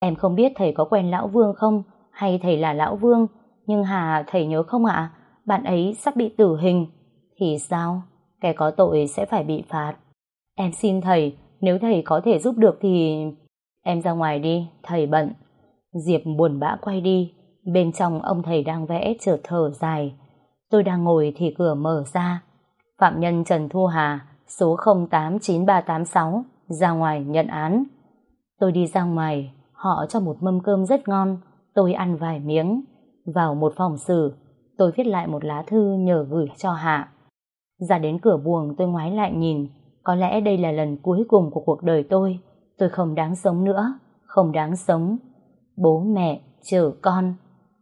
Em không biết thầy có quen Lão Vương không, hay thầy là Lão Vương, nhưng Hà thầy nhớ không ạ? Bạn ấy sắp bị tử hình. Thì sao? Kẻ có tội sẽ phải bị phạt. Em xin thầy, nếu thầy có thể giúp được thì... Em ra ngoài đi, thầy bận. Diệp buồn bã quay đi, bên trong ông thầy đang vẽ chợt thở dài. Tôi đang ngồi thì cửa mở ra. Phạm nhân Trần Thu Hà, số 089386, ra ngoài nhận án. Tôi đi ra ngoài, họ cho một mâm cơm rất ngon, tôi ăn vài miếng. Vào một phòng xử, tôi viết lại một lá thư nhờ gửi cho Hạ. Ra đến cửa buồng tôi ngoái lại nhìn, có lẽ đây là lần cuối cùng của cuộc đời tôi. Tôi không đáng sống nữa, không đáng sống. Bố mẹ, chở con.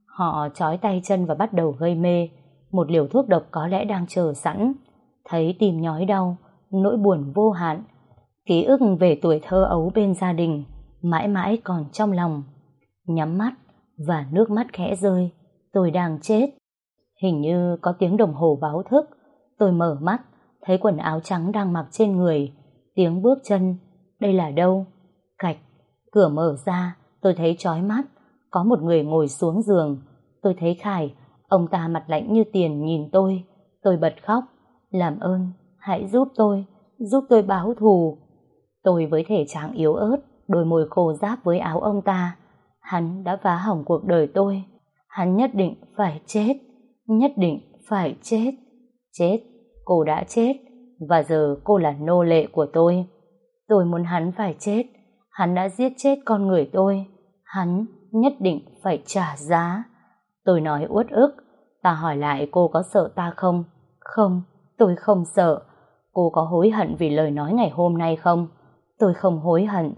Họ trói tay chân và bắt đầu gây mê. Một liều thuốc độc có lẽ đang chờ sẵn. Thấy tim nhói đau, nỗi buồn vô hạn. Ký ức về tuổi thơ ấu bên gia đình, mãi mãi còn trong lòng. Nhắm mắt, và nước mắt khẽ rơi. Tôi đang chết. Hình như có tiếng đồng hồ báo thức. Tôi mở mắt, thấy quần áo trắng đang mặc trên người. Tiếng bước chân. Đây là đâu? Cạch. Cửa mở ra, tôi thấy chói mắt. Có một người ngồi xuống giường. Tôi thấy Khải, ông ta mặt lạnh như tiền nhìn tôi. Tôi bật khóc. Làm ơn, hãy giúp tôi, giúp tôi báo thù. Tôi với thể trạng yếu ớt, đôi môi khô giáp với áo ông ta. Hắn đã phá hỏng cuộc đời tôi. Hắn nhất định phải chết. Nhất định phải chết. Chết, cô đã chết. Và giờ cô là nô lệ của tôi. Tôi muốn hắn phải chết. Hắn đã giết chết con người tôi. Hắn nhất định phải trả giá. Tôi nói uất ức. Ta hỏi lại cô có sợ ta không? Không, tôi không sợ. Cô có hối hận vì lời nói ngày hôm nay không? Tôi không hối hận.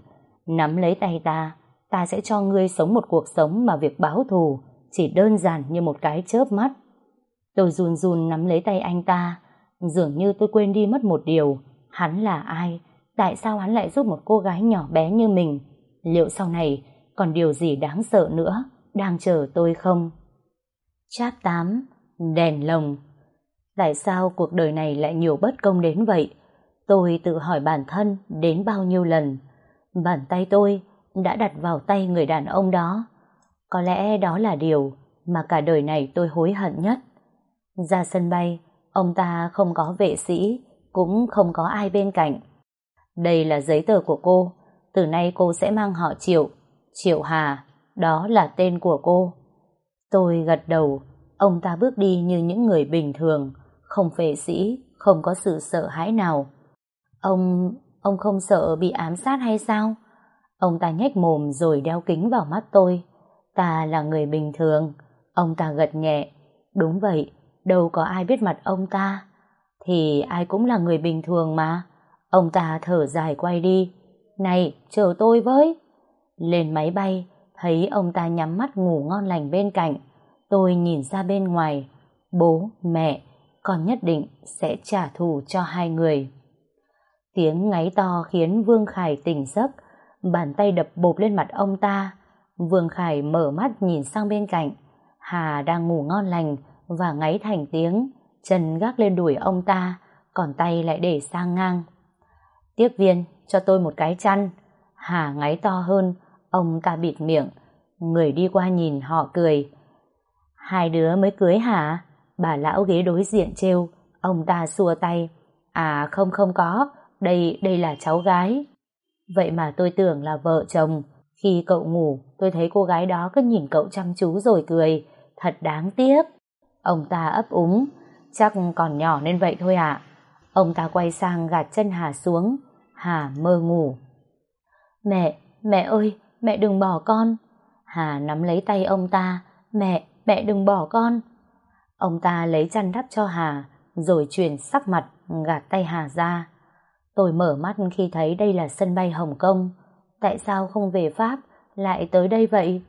Nắm lấy tay ta, ta sẽ cho ngươi sống một cuộc sống mà việc báo thù chỉ đơn giản như một cái chớp mắt. Tôi run run nắm lấy tay anh ta, dường như tôi quên đi mất một điều, hắn là ai, tại sao hắn lại giúp một cô gái nhỏ bé như mình, liệu sau này còn điều gì đáng sợ nữa đang chờ tôi không? Cháp 8 Đèn lồng Tại sao cuộc đời này lại nhiều bất công đến vậy? Tôi tự hỏi bản thân đến bao nhiêu lần. Bàn tay tôi đã đặt vào tay người đàn ông đó. Có lẽ đó là điều mà cả đời này tôi hối hận nhất. Ra sân bay, ông ta không có vệ sĩ, cũng không có ai bên cạnh. Đây là giấy tờ của cô, từ nay cô sẽ mang họ Triệu, Triệu Hà, đó là tên của cô. Tôi gật đầu, ông ta bước đi như những người bình thường, không vệ sĩ, không có sự sợ hãi nào. Ông, ông không sợ bị ám sát hay sao? Ông ta nhếch mồm rồi đeo kính vào mắt tôi. Ta là người bình thường. Ông ta gật nhẹ. Đúng vậy, đâu có ai biết mặt ông ta. Thì ai cũng là người bình thường mà. Ông ta thở dài quay đi. Này, chờ tôi với. Lên máy bay, thấy ông ta nhắm mắt ngủ ngon lành bên cạnh. Tôi nhìn ra bên ngoài. Bố, mẹ, con nhất định sẽ trả thù cho hai người. Tiếng ngáy to khiến Vương Khải tỉnh giấc, bàn tay đập bộp lên mặt ông ta. Vương Khải mở mắt nhìn sang bên cạnh. Hà đang ngủ ngon lành và ngáy thành tiếng, chân gác lên đuổi ông ta, còn tay lại để sang ngang. Tiếp viên, cho tôi một cái chăn. Hà ngáy to hơn, ông ta bịt miệng. Người đi qua nhìn họ cười. Hai đứa mới cưới hả? Bà lão ghế đối diện trêu, ông ta xua tay. À không không có, đây đây là cháu gái. Vậy mà tôi tưởng là vợ chồng. Khi cậu ngủ, tôi thấy cô gái đó cứ nhìn cậu chăm chú rồi cười. Thật đáng tiếc. Ông ta ấp úng. Chắc còn nhỏ nên vậy thôi ạ. Ông ta quay sang gạt chân Hà xuống. Hà mơ ngủ. Mẹ, mẹ ơi, mẹ đừng bỏ con. Hà nắm lấy tay ông ta. Mẹ, mẹ đừng bỏ con. Ông ta lấy chăn đắp cho Hà, rồi chuyển sắc mặt, gạt tay Hà ra. Tôi mở mắt khi thấy đây là sân bay Hồng Kông. Tại sao không về Pháp, lại tới đây vậy?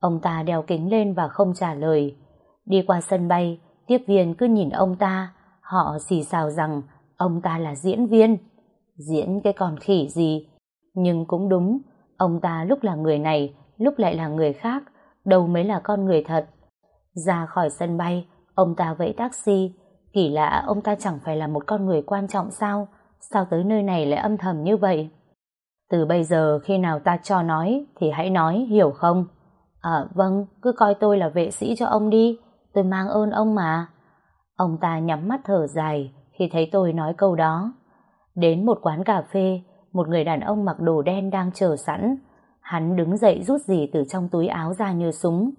Ông ta đeo kính lên và không trả lời. Đi qua sân bay, tiếp viên cứ nhìn ông ta, họ xì xào rằng ông ta là diễn viên. Diễn cái con khỉ gì? Nhưng cũng đúng, ông ta lúc là người này, lúc lại là người khác, đâu mới là con người thật. Ra khỏi sân bay, ông ta vẫy taxi, kỳ lạ ông ta chẳng phải là một con người quan trọng sao? Sao tới nơi này lại âm thầm như vậy? Từ bây giờ khi nào ta cho nói thì hãy nói, hiểu không? À vâng, cứ coi tôi là vệ sĩ cho ông đi, tôi mang ơn ông mà. Ông ta nhắm mắt thở dài khi thấy tôi nói câu đó. Đến một quán cà phê, một người đàn ông mặc đồ đen đang chờ sẵn. Hắn đứng dậy rút gì từ trong túi áo ra như súng.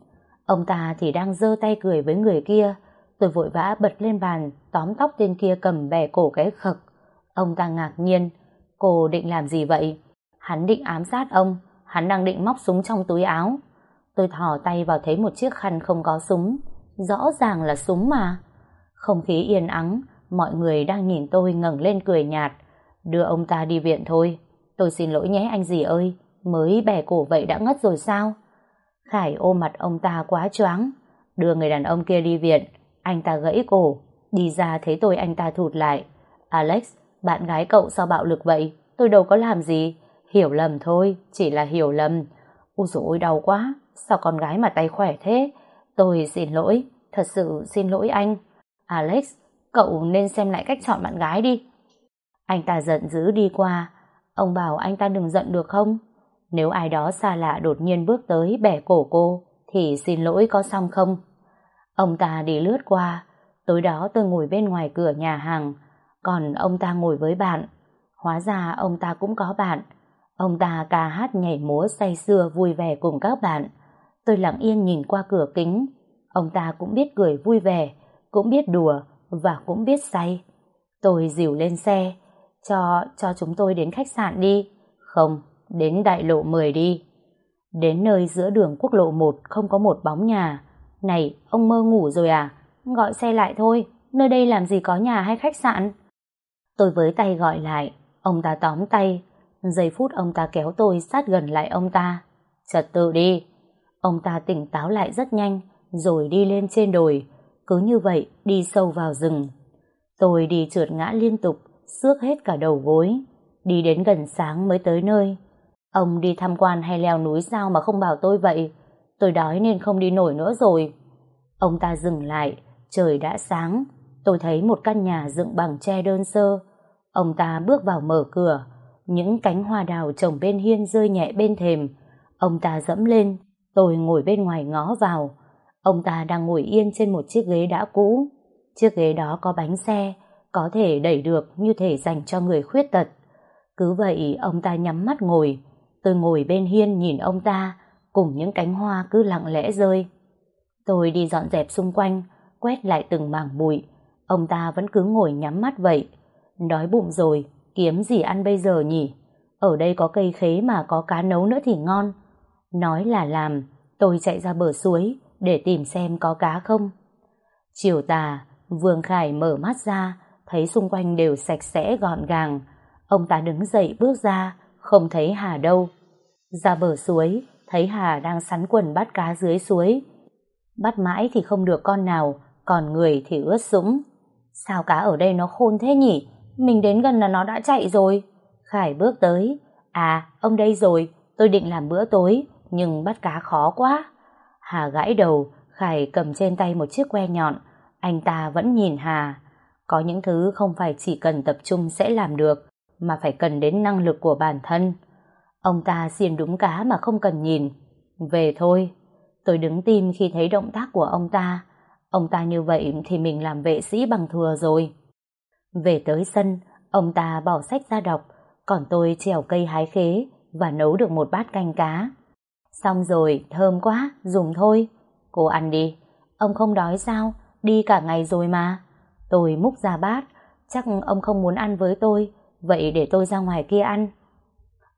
Ông ta thì đang giơ tay cười với người kia. Tôi vội vã bật lên bàn, tóm tóc tên kia cầm bè cổ cái khực. Ông ta ngạc nhiên. Cô định làm gì vậy? Hắn định ám sát ông. Hắn đang định móc súng trong túi áo. Tôi thò tay vào thấy một chiếc khăn không có súng. Rõ ràng là súng mà. Không khí yên ắng, mọi người đang nhìn tôi ngẩng lên cười nhạt. Đưa ông ta đi viện thôi. Tôi xin lỗi nhé anh gì ơi, mới bẻ cổ vậy đã ngất rồi sao? Khải ôm mặt ông ta quá choáng. Đưa người đàn ông kia đi viện, anh ta gãy cổ. Đi ra thấy tôi anh ta thụt lại. Alex, bạn gái cậu sao bạo lực vậy? Tôi đâu có làm gì. Hiểu lầm thôi, chỉ là hiểu lầm. Úi dồi ôi đau quá, sao con gái mà tay khỏe thế? Tôi xin lỗi, thật sự xin lỗi anh. Alex, cậu nên xem lại cách chọn bạn gái đi. Anh ta giận dữ đi qua. Ông bảo anh ta đừng giận được không? Nếu ai đó xa lạ đột nhiên bước tới bẻ cổ cô, thì xin lỗi có xong không? Ông ta đi lướt qua. Tối đó tôi ngồi bên ngoài cửa nhà hàng, còn ông ta ngồi với bạn. Hóa ra ông ta cũng có bạn. Ông ta ca hát nhảy múa say sưa vui vẻ cùng các bạn. Tôi lặng yên nhìn qua cửa kính. Ông ta cũng biết cười vui vẻ, cũng biết đùa và cũng biết say. Tôi dìu lên xe, cho cho chúng tôi đến khách sạn đi. Không, đến đại lộ 10 đi. Đến nơi giữa đường quốc lộ 1 không có một bóng nhà. Này, ông mơ ngủ rồi à? Gọi xe lại thôi, nơi đây làm gì có nhà hay khách sạn? Tôi với tay gọi lại, ông ta tóm tay. Giây phút ông ta kéo tôi sát gần lại ông ta. Trật tự đi. Ông ta tỉnh táo lại rất nhanh, rồi đi lên trên đồi. Cứ như vậy, đi sâu vào rừng. Tôi đi trượt ngã liên tục, xước hết cả đầu gối. Đi đến gần sáng mới tới nơi. Ông đi tham quan hay leo núi sao mà không bảo tôi vậy? Tôi đói nên không đi nổi nữa rồi. Ông ta dừng lại, trời đã sáng. Tôi thấy một căn nhà dựng bằng tre đơn sơ. Ông ta bước vào mở cửa. Những cánh hoa đào trồng bên hiên rơi nhẹ bên thềm. Ông ta dẫm lên, tôi ngồi bên ngoài ngó vào. Ông ta đang ngồi yên trên một chiếc ghế đã cũ. Chiếc ghế đó có bánh xe, có thể đẩy được như thể dành cho người khuyết tật. Cứ vậy ông ta nhắm mắt ngồi, tôi ngồi bên hiên nhìn ông ta, cùng những cánh hoa cứ lặng lẽ rơi. Tôi đi dọn dẹp xung quanh, quét lại từng mảng bụi, ông ta vẫn cứ ngồi nhắm mắt vậy. Đói bụng rồi, kiếm gì ăn bây giờ nhỉ? Ở đây có cây khế mà có cá nấu nữa thì ngon. Nói là làm, tôi chạy ra bờ suối để tìm xem có cá không. Chiều tà, Vương Khải mở mắt ra, thấy xung quanh đều sạch sẽ gọn gàng. Ông ta đứng dậy bước ra, không thấy Hà đâu. Ra bờ suối, thấy Hà đang sắn quần bắt cá dưới suối. Bắt mãi thì không được con nào, còn người thì ướt sũng. Sao cá ở đây nó khôn thế nhỉ? Mình đến gần là nó đã chạy rồi. Khải bước tới. À, ông đây rồi, tôi định làm bữa tối, nhưng bắt cá khó quá. Hà gãi đầu, Khải cầm trên tay một chiếc que nhọn. Anh ta vẫn nhìn Hà. Có những thứ không phải chỉ cần tập trung sẽ làm được, mà phải cần đến năng lực của bản thân. Ông ta xiên đúng cá mà không cần nhìn. Về thôi. Tôi đứng tim khi thấy động tác của ông ta. Ông ta như vậy thì mình làm vệ sĩ bằng thừa rồi. Về tới sân, ông ta bỏ sách ra đọc, còn tôi trèo cây hái khế và nấu được một bát canh cá. Xong rồi, thơm quá, dùng thôi. Cô ăn đi. Ông không đói sao? Đi cả ngày rồi mà. Tôi múc ra bát, chắc ông không muốn ăn với tôi, vậy để tôi ra ngoài kia ăn.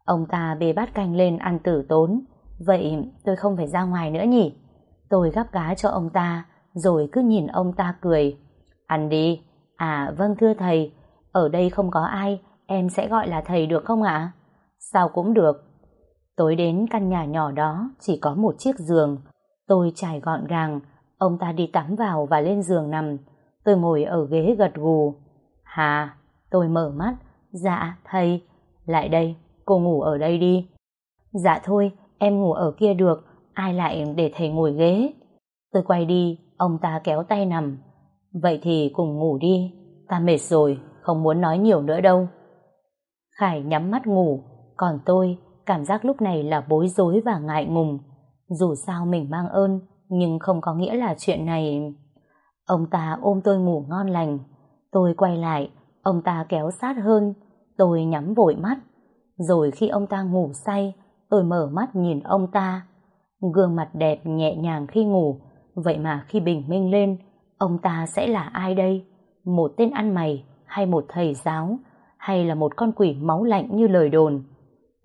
Ông ta bê bát canh lên ăn tử tốn, vậy tôi không phải ra ngoài nữa nhỉ? Tôi gắp cá cho ông ta, rồi cứ nhìn ông ta cười. Ăn đi. À vâng thưa thầy, ở đây không có ai, em sẽ gọi là thầy được không ạ? Sao cũng được. Tối đến căn nhà nhỏ đó chỉ có một chiếc giường. Tôi trải gọn gàng, ông ta đi tắm vào và lên giường nằm. Tôi ngồi ở ghế gật gù. Hà, tôi mở mắt. Dạ, thầy. Lại đây, cô ngủ ở đây đi. Dạ thôi, em ngủ ở kia được, ai lại để thầy ngồi ghế. Tôi quay đi, ông ta kéo tay nằm. Vậy thì cùng ngủ đi, ta mệt rồi, không muốn nói nhiều nữa đâu. Khải nhắm mắt ngủ, Còn tôi, cảm giác lúc này là bối rối và ngại ngùng. Dù sao mình mang ơn, nhưng không có nghĩa là chuyện này... Ông ta ôm tôi ngủ ngon lành. Tôi quay lại, ông ta kéo sát hơn. Tôi nhắm vội mắt. Rồi khi ông ta ngủ say, tôi mở mắt nhìn ông ta. Gương mặt đẹp nhẹ nhàng khi ngủ, vậy mà khi bình minh lên, ông ta sẽ là ai đây? Một tên ăn mày hay một thầy giáo? hay là một con quỷ máu lạnh như lời đồn.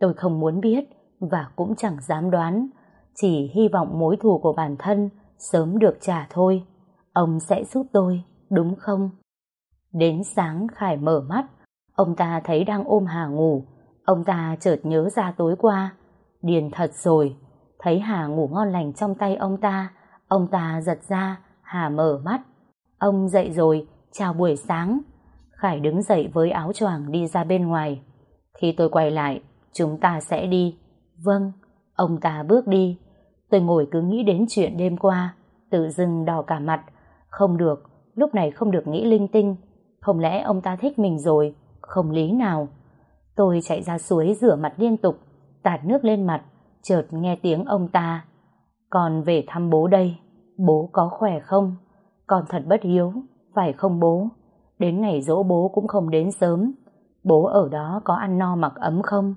Tôi không muốn biết và cũng chẳng dám đoán, chỉ hy vọng mối thù của bản thân sớm được trả thôi. Ông sẽ giúp tôi, đúng không? Đến sáng Khải mở mắt, ông ta thấy đang ôm Hà ngủ, ông ta chợt nhớ ra tối qua. Điền thật rồi, thấy Hà ngủ ngon lành trong tay ông ta, ông ta giật ra, Hà mở mắt. Ông dậy rồi, chào buổi sáng. Khải đứng dậy với áo choàng đi ra bên ngoài. Khi tôi quay lại, chúng ta sẽ đi. Vâng, ông ta bước đi. Tôi ngồi cứ nghĩ đến chuyện đêm qua, tự dưng đỏ cả mặt. Không được, lúc này không được nghĩ linh tinh. Không lẽ ông ta thích mình rồi, không lý nào. Tôi chạy ra suối rửa mặt liên tục, tạt nước lên mặt, chợt nghe tiếng ông ta. Còn về thăm bố đây, bố có khỏe không? Con thật bất hiếu, phải không bố? Đến ngày dỗ bố cũng không đến sớm. Bố ở đó có ăn no mặc ấm không?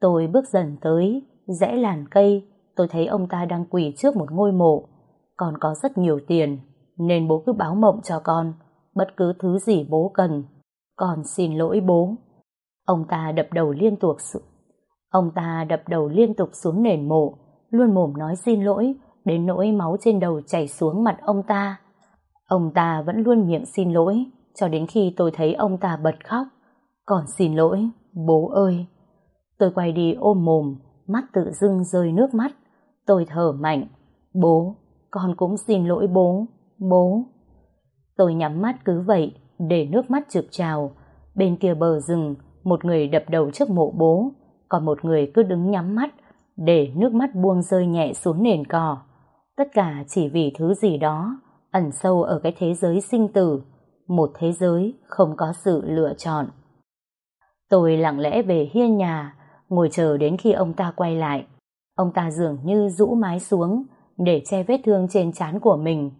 Tôi bước dần tới, rẽ làn cây, tôi thấy ông ta đang quỳ trước một ngôi mộ. Con có rất nhiều tiền, nên bố cứ báo mộng cho con, bất cứ thứ gì bố cần. Con xin lỗi bố. Ông ta đập đầu liên tục. Ông ta đập đầu liên tục xuống nền mộ, luôn mồm nói xin lỗi, đến nỗi máu trên đầu chảy xuống mặt ông ta. Ông ta vẫn luôn miệng xin lỗi, cho đến khi tôi thấy ông ta bật khóc. Còn xin lỗi, bố ơi. Tôi quay đi ôm mồm, mắt tự dưng rơi nước mắt. Tôi thở mạnh. Bố, con cũng xin lỗi bố, bố. Tôi nhắm mắt cứ vậy, để nước mắt trực trào. Bên kia bờ rừng, một người đập đầu trước mộ bố, còn một người cứ đứng nhắm mắt, để nước mắt buông rơi nhẹ xuống nền cỏ. Tất cả chỉ vì thứ gì đó, ẩn sâu ở cái thế giới sinh tử, một thế giới không có sự lựa chọn. Tôi lặng lẽ về hiên nhà, ngồi chờ đến khi ông ta quay lại. Ông ta dường như rũ mái xuống để che vết thương trên trán của mình.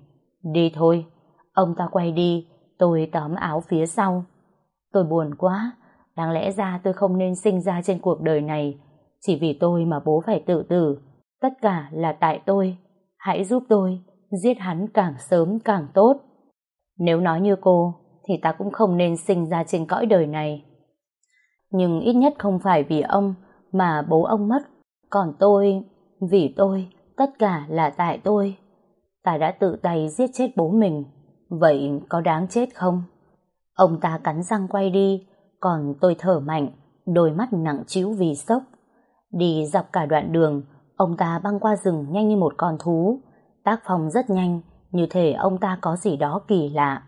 Đi thôi. Ông ta quay đi, tôi tóm áo phía sau. Tôi buồn quá, đáng lẽ ra tôi không nên sinh ra trên cuộc đời này. Chỉ vì tôi mà bố phải tự tử. Tất cả là tại tôi. Hãy giúp tôi, giết hắn càng sớm càng tốt. Nếu nói như cô, thì ta cũng không nên sinh ra trên cõi đời này. Nhưng ít nhất không phải vì ông mà bố ông mất. Còn tôi, vì tôi, tất cả là tại tôi. Ta đã tự tay giết chết bố mình. Vậy có đáng chết không? Ông ta cắn răng quay đi, còn tôi thở mạnh, đôi mắt nặng trĩu vì sốc. Đi dọc cả đoạn đường, ông ta băng qua rừng nhanh như một con thú. Tác phong rất nhanh, như thể ông ta có gì đó kỳ lạ.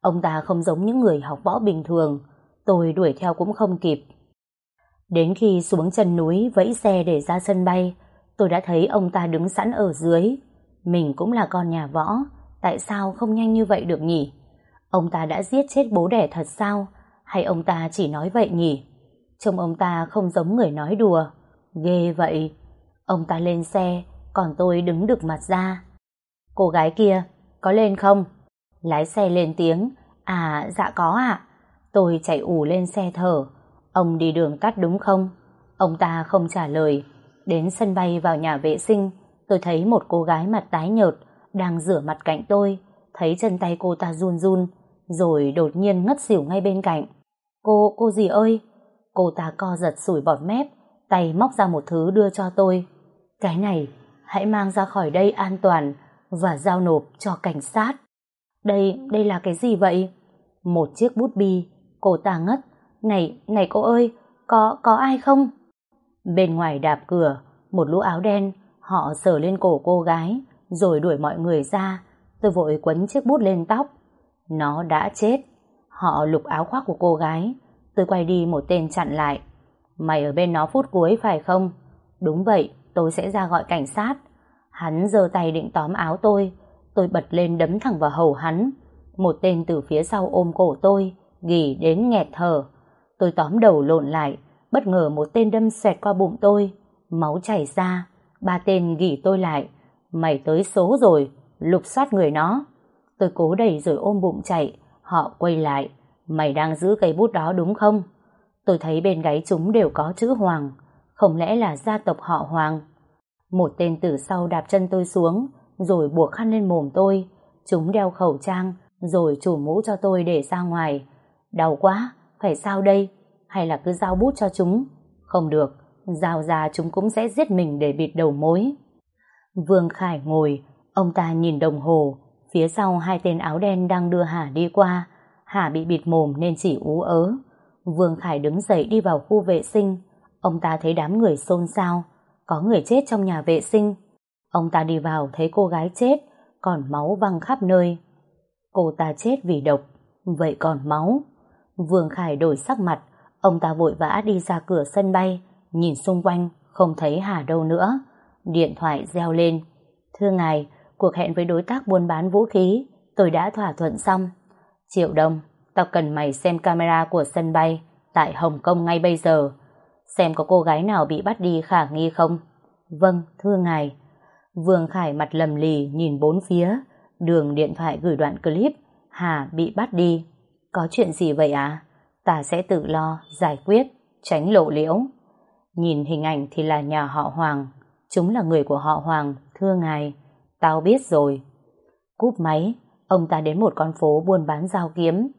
Ông ta không giống những người học võ bình thường, tôi đuổi theo cũng không kịp. Đến khi xuống chân núi vẫy xe để ra sân bay, tôi đã thấy ông ta đứng sẵn ở dưới. Mình cũng là con nhà võ, tại sao không nhanh như vậy được nhỉ? Ông ta đã giết chết bố đẻ thật sao? Hay ông ta chỉ nói vậy nhỉ? Trông ông ta không giống người nói đùa. Ghê vậy. Ông ta lên xe, còn tôi đứng được mặt ra. Cô gái kia, có lên không? Lái xe lên tiếng, à dạ có ạ. Tôi chạy ủ lên xe thở, ông đi đường tắt đúng không? Ông ta không trả lời. Đến sân bay vào nhà vệ sinh, tôi thấy một cô gái mặt tái nhợt đang rửa mặt cạnh tôi, thấy chân tay cô ta run run, rồi đột nhiên ngất xỉu ngay bên cạnh. Cô, cô gì ơi? Cô ta co giật sủi bọt mép, tay móc ra một thứ đưa cho tôi. Cái này, hãy mang ra khỏi đây an toàn, và giao nộp cho cảnh sát. Đây, đây là cái gì vậy? Một chiếc bút bi, cô ta ngất. Này, này cô ơi, có, có ai không? Bên ngoài đạp cửa, một lũ áo đen, họ sờ lên cổ cô gái, rồi đuổi mọi người ra. Tôi vội quấn chiếc bút lên tóc. Nó đã chết. Họ lục áo khoác của cô gái. Tôi quay đi một tên chặn lại. Mày ở bên nó phút cuối phải không? Đúng vậy, tôi sẽ ra gọi cảnh sát. Hắn giơ tay định tóm áo tôi, tôi bật lên đấm thẳng vào hầu hắn. Một tên từ phía sau ôm cổ tôi, gỉ đến nghẹt thở. Tôi tóm đầu lộn lại, bất ngờ một tên đâm xoẹt qua bụng tôi, máu chảy ra, ba tên gỉ tôi lại. Mày tới số rồi, lục soát người nó. Tôi cố đẩy rồi ôm bụng chạy, họ quay lại. Mày đang giữ cây bút đó đúng không? Tôi thấy bên gáy chúng đều có chữ Hoàng, không lẽ là gia tộc họ Hoàng? Một tên từ sau đạp chân tôi xuống, rồi buộc khăn lên mồm tôi. Chúng đeo khẩu trang, rồi chủ mũ cho tôi để ra ngoài. Đau quá, phải sao đây? Hay là cứ giao bút cho chúng? Không được, giao ra chúng cũng sẽ giết mình để bịt đầu mối. Vương Khải ngồi, ông ta nhìn đồng hồ, phía sau hai tên áo đen đang đưa Hà đi qua. Hà bị bịt mồm nên chỉ ú ớ. Vương Khải đứng dậy đi vào khu vệ sinh. Ông ta thấy đám người xôn xao, có người chết trong nhà vệ sinh. Ông ta đi vào thấy cô gái chết, còn máu văng khắp nơi. Cô ta chết vì độc, vậy còn máu. Vương Khải đổi sắc mặt, ông ta vội vã đi ra cửa sân bay, nhìn xung quanh, không thấy Hà đâu nữa. Điện thoại reo lên. Thưa ngài, cuộc hẹn với đối tác buôn bán vũ khí, tôi đã thỏa thuận xong. Triệu đồng tao cần mày xem camera của sân bay tại Hồng Kông ngay bây giờ. Xem có cô gái nào bị bắt đi khả nghi không? Vâng, thưa ngài. Vương Khải mặt lầm lì nhìn bốn phía, đường điện thoại gửi đoạn clip, Hà bị bắt đi. Có chuyện gì vậy à? Ta sẽ tự lo, giải quyết, tránh lộ liễu. Nhìn hình ảnh thì là nhà họ Hoàng, chúng là người của họ Hoàng, thưa ngài. Tao biết rồi. Cúp máy, ông ta đến một con phố buôn bán dao kiếm.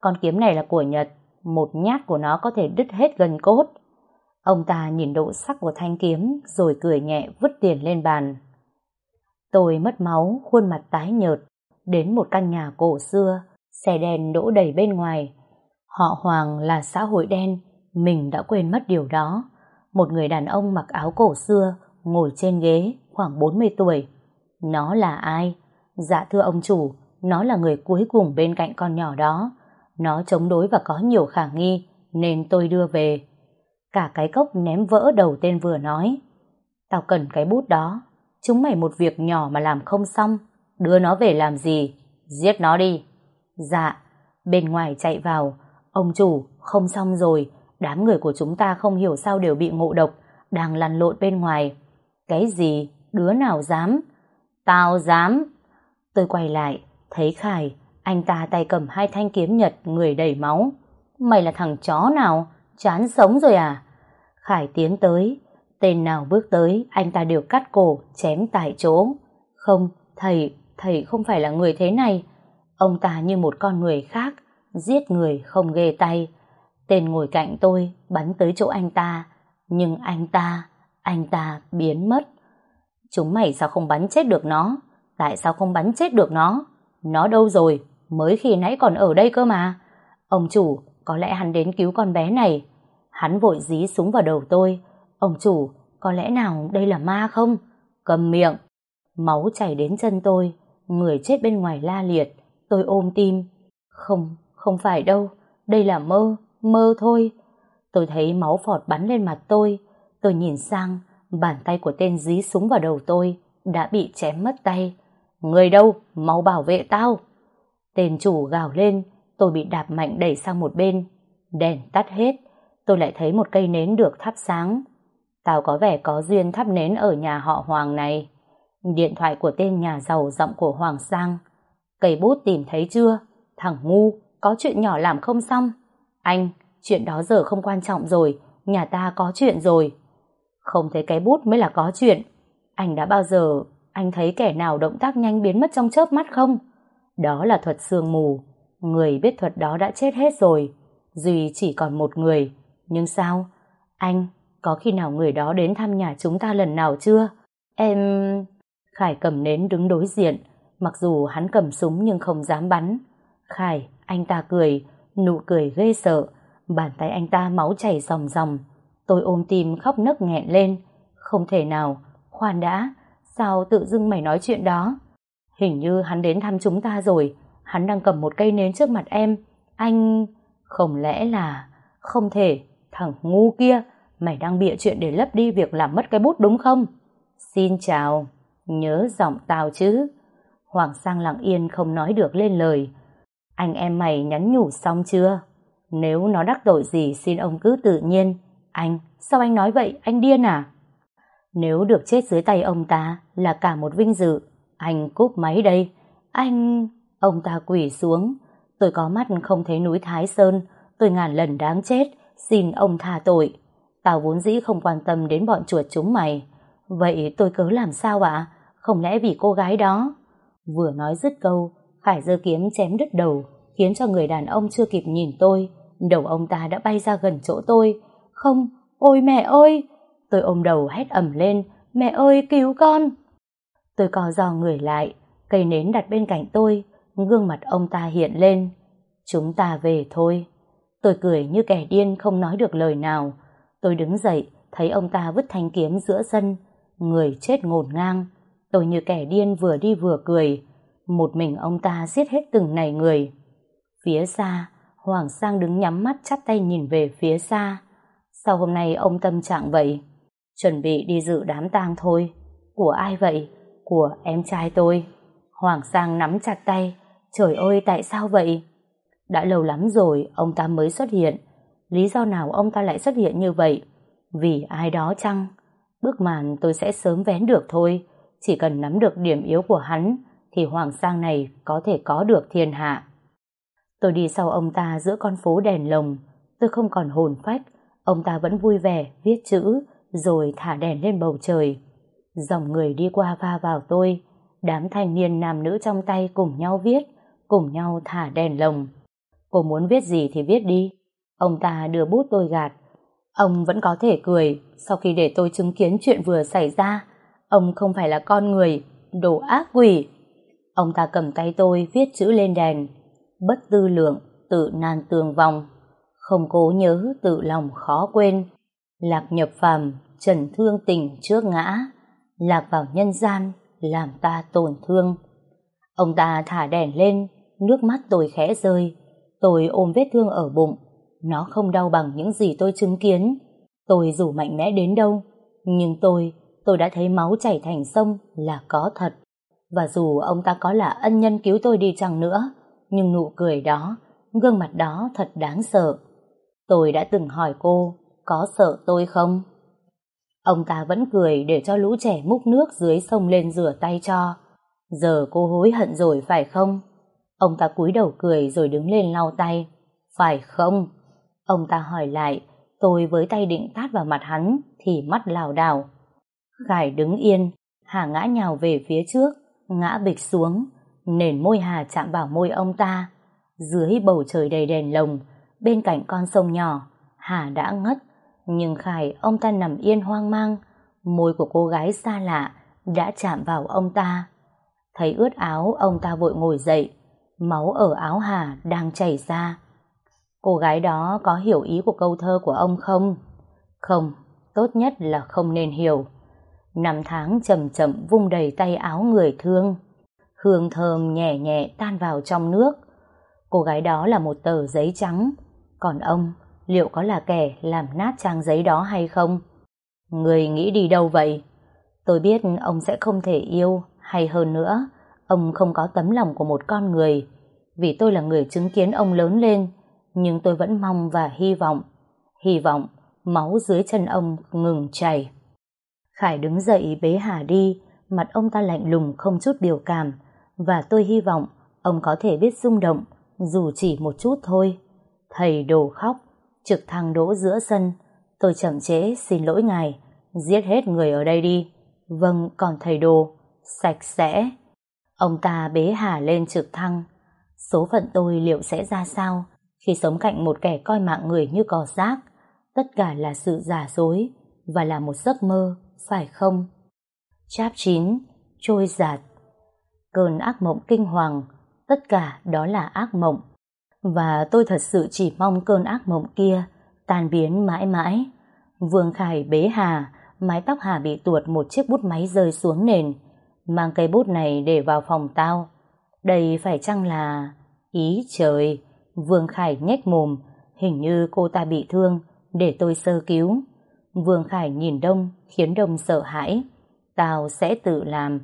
Con kiếm này là của Nhật, một nhát của nó có thể đứt hết gần cốt. Ông ta nhìn độ sắc của thanh kiếm rồi cười nhẹ vứt tiền lên bàn. Tôi mất máu, khuôn mặt tái nhợt, đến một căn nhà cổ xưa, xe đèn đỗ đầy bên ngoài. Họ Hoàng là xã hội đen, mình đã quên mất điều đó. Một người đàn ông mặc áo cổ xưa, ngồi trên ghế, khoảng 40 tuổi. Nó là ai? Dạ thưa ông chủ, nó là người cuối cùng bên cạnh con nhỏ đó. Nó chống đối và có nhiều khả nghi, nên tôi đưa về. Cả cái cốc ném vỡ đầu tên vừa nói. Tao cần cái bút đó. Chúng mày một việc nhỏ mà làm không xong. Đưa nó về làm gì? Giết nó đi. Dạ. Bên ngoài chạy vào. Ông chủ, không xong rồi. Đám người của chúng ta không hiểu sao đều bị ngộ độc. Đang lăn lộn bên ngoài. Cái gì? Đứa nào dám? Tao dám. Tôi quay lại. Thấy Khải. Anh ta tay cầm hai thanh kiếm nhật người đầy máu. Mày là thằng chó nào? chán sống rồi à? Khải tiến tới, tên nào bước tới, anh ta đều cắt cổ, chém tại chỗ. Không, thầy, thầy không phải là người thế này. Ông ta như một con người khác, giết người không ghê tay. Tên ngồi cạnh tôi, bắn tới chỗ anh ta, nhưng anh ta, anh ta biến mất. Chúng mày sao không bắn chết được nó? Tại sao không bắn chết được nó? Nó đâu rồi? Mới khi nãy còn ở đây cơ mà. Ông chủ, có lẽ hắn đến cứu con bé này. Hắn vội dí súng vào đầu tôi. Ông chủ, có lẽ nào đây là ma không? Cầm miệng. Máu chảy đến chân tôi. Người chết bên ngoài la liệt. Tôi ôm tim. Không, không phải đâu. Đây là mơ, mơ thôi. Tôi thấy máu phọt bắn lên mặt tôi. Tôi nhìn sang, bàn tay của tên dí súng vào đầu tôi đã bị chém mất tay. Người đâu? Mau bảo vệ tao. Tên chủ gào lên, tôi bị đạp mạnh đẩy sang một bên. Đèn tắt hết, tôi lại thấy một cây nến được thắp sáng. Tao có vẻ có duyên thắp nến ở nhà họ Hoàng này. Điện thoại của tên nhà giàu giọng của Hoàng sang. Cây bút tìm thấy chưa? Thằng ngu, có chuyện nhỏ làm không xong. Anh, chuyện đó giờ không quan trọng rồi, nhà ta có chuyện rồi. Không thấy cái bút mới là có chuyện. Anh đã bao giờ, anh thấy kẻ nào động tác nhanh biến mất trong chớp mắt không? Đó là thuật sương mù. Người biết thuật đó đã chết hết rồi. Duy chỉ còn một người. Nhưng sao? Anh, có khi nào người đó đến thăm nhà chúng ta lần nào chưa? Em... Khải cầm nến đứng đối diện. Mặc dù hắn cầm súng nhưng không dám bắn. Khải, anh ta cười, nụ cười ghê sợ. Bàn tay anh ta máu chảy ròng ròng. Tôi ôm tim khóc nấc nghẹn lên. Không thể nào. Khoan đã. Sao tự dưng mày nói chuyện đó? Hình như hắn đến thăm chúng ta rồi. Hắn đang cầm một cây nến trước mặt em. Anh... Không lẽ là... Không thể. Thằng ngu kia. Mày đang bịa chuyện để lấp đi việc làm mất cái bút đúng không? Xin chào. Nhớ giọng tao chứ. Hoàng sang lặng yên không nói được lên lời. Anh em mày nhắn nhủ xong chưa? Nếu nó đắc tội gì xin ông cứ tự nhiên. Anh, sao anh nói vậy? Anh điên à? Nếu được chết dưới tay ông ta là cả một vinh dự, anh cúp máy đây. Anh... Ông ta quỷ xuống. Tôi có mắt không thấy núi Thái Sơn. Tôi ngàn lần đáng chết. Xin ông tha tội. Tao vốn dĩ không quan tâm đến bọn chuột chúng mày. Vậy tôi cớ làm sao ạ? Không lẽ vì cô gái đó? Vừa nói dứt câu, Khải giơ kiếm chém đứt đầu, khiến cho người đàn ông chưa kịp nhìn tôi. Đầu ông ta đã bay ra gần chỗ tôi. Không, ôi mẹ ơi! Tôi ôm đầu hét ẩm lên, mẹ ơi cứu con! Tôi co giò người lại, cây nến đặt bên cạnh tôi, gương mặt ông ta hiện lên. Chúng ta về thôi. Tôi cười như kẻ điên không nói được lời nào. Tôi đứng dậy, thấy ông ta vứt thanh kiếm giữa sân, người chết ngổn ngang. Tôi như kẻ điên vừa đi vừa cười. Một mình ông ta giết hết từng này người. Phía xa, Hoàng Sang đứng nhắm mắt chắp tay nhìn về phía xa. Sao hôm nay ông tâm trạng vậy? Chuẩn bị đi dự đám tang thôi. Của ai vậy? Của em trai tôi. Hoàng Sang nắm chặt tay. Trời ơi, tại sao vậy? Đã lâu lắm rồi, ông ta mới xuất hiện. Lý do nào ông ta lại xuất hiện như vậy? Vì ai đó chăng? Bước màn tôi sẽ sớm vén được thôi. Chỉ cần nắm được điểm yếu của hắn, thì Hoàng Sang này có thể có được thiên hạ. Tôi đi sau ông ta giữa con phố đèn lồng. Tôi không còn hồn phách. Ông ta vẫn vui vẻ, viết chữ, rồi thả đèn lên bầu trời. Dòng người đi qua va vào tôi. Đám thanh niên nam nữ trong tay cùng nhau viết, cùng nhau thả đèn lồng. Cô muốn viết gì thì viết đi. Ông ta đưa bút tôi gạt. Ông vẫn có thể cười sau khi để tôi chứng kiến chuyện vừa xảy ra. Ông không phải là con người, đồ ác quỷ. Ông ta cầm tay tôi viết chữ lên đèn. Bất tư lượng, tự nan tường vong. Không cố nhớ, tự lòng khó quên. Lạc nhập phàm, trần thương tình trước ngã. Lạc vào nhân gian, làm ta tổn thương. Ông ta thả đèn lên, nước mắt tôi khẽ rơi. Tôi ôm vết thương ở bụng. Nó không đau bằng những gì tôi chứng kiến. Tôi dù mạnh mẽ đến đâu, nhưng tôi, tôi đã thấy máu chảy thành sông là có thật. Và dù ông ta có là ân nhân cứu tôi đi chăng nữa, nhưng nụ cười đó, gương mặt đó thật đáng sợ. Tôi đã từng hỏi cô, có sợ tôi không? Ông ta vẫn cười để cho lũ trẻ múc nước dưới sông lên rửa tay cho. Giờ cô hối hận rồi phải không? Ông ta cúi đầu cười rồi đứng lên lau tay. Phải không? Ông ta hỏi lại, tôi với tay định tát vào mặt hắn thì mắt lảo đảo. Khải đứng yên, Hà ngã nhào về phía trước, ngã bịch xuống, nền môi Hà chạm vào môi ông ta. Dưới bầu trời đầy đèn lồng, bên cạnh con sông nhỏ, Hà đã ngất, nhưng Khải ông ta nằm yên hoang mang, môi của cô gái xa lạ đã chạm vào ông ta. Thấy ướt áo, ông ta vội ngồi dậy, máu ở áo Hà đang chảy ra. Cô gái đó có hiểu ý của câu thơ của ông không? Không, tốt nhất là không nên hiểu. Năm tháng chậm chậm vung đầy tay áo người thương. Hương thơm nhẹ nhẹ tan vào trong nước. Cô gái đó là một tờ giấy trắng. Còn ông, liệu có là kẻ làm nát trang giấy đó hay không? Người nghĩ đi đâu vậy? Tôi biết ông sẽ không thể yêu, hay hơn nữa, ông không có tấm lòng của một con người. Vì tôi là người chứng kiến ông lớn lên, nhưng tôi vẫn mong và hy vọng. Hy vọng máu dưới chân ông ngừng chảy. Khải đứng dậy bế Hà đi, mặt ông ta lạnh lùng không chút biểu cảm, và tôi hy vọng ông có thể biết rung động, dù chỉ một chút thôi. Thầy đổ khóc, trực thăng đỗ giữa sân. Tôi chậm chế xin lỗi ngài, giết hết người ở đây đi. Vâng, còn thầy đồ, sạch sẽ. Ông ta bế Hà lên trực thăng. Số phận tôi liệu sẽ ra sao khi sống cạnh một kẻ coi mạng người như cò rác? Tất cả là sự giả dối và là một giấc mơ, phải không? Cháp 9, trôi giạt. Cơn ác mộng kinh hoàng, tất cả đó là ác mộng. Và tôi thật sự chỉ mong cơn ác mộng kia tan biến mãi mãi. Vương Khải bế Hà, mái tóc Hà bị tuột một chiếc bút máy rơi xuống nền. Mang cây bút này để vào phòng tao. Đây phải chăng là... Ý trời! Vương Khải nhếch mồm, hình như cô ta bị thương, để tôi sơ cứu. Vương Khải nhìn Đông, khiến Đông sợ hãi. Tao sẽ tự làm.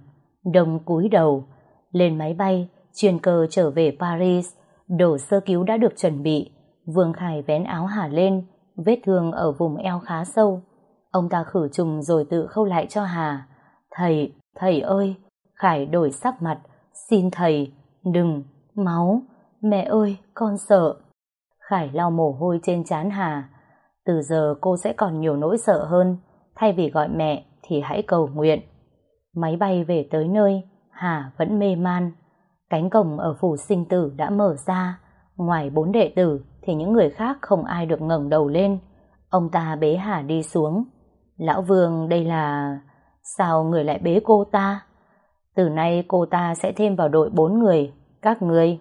Đông cúi đầu. Lên máy bay, chuyên cơ trở về Paris. Đồ sơ cứu đã được chuẩn bị. Vương Khải vén áo Hà lên, vết thương ở vùng eo khá sâu. Ông ta khử trùng rồi tự khâu lại cho Hà. Thầy, thầy ơi, Khải đổi sắc mặt, xin thầy, đừng, máu, mẹ ơi, con sợ. Khải lau mồ hôi trên trán Hà. Từ giờ cô sẽ còn nhiều nỗi sợ hơn, thay vì gọi mẹ thì hãy cầu nguyện. Máy bay về tới nơi, Hà vẫn mê man. Cánh cổng ở phủ sinh tử đã mở ra, ngoài bốn đệ tử thì những người khác không ai được ngẩng đầu lên. Ông ta bế Hà đi xuống. Lão Vương đây là... Sao người lại bế cô ta? Từ nay cô ta sẽ thêm vào đội bốn người. Các người.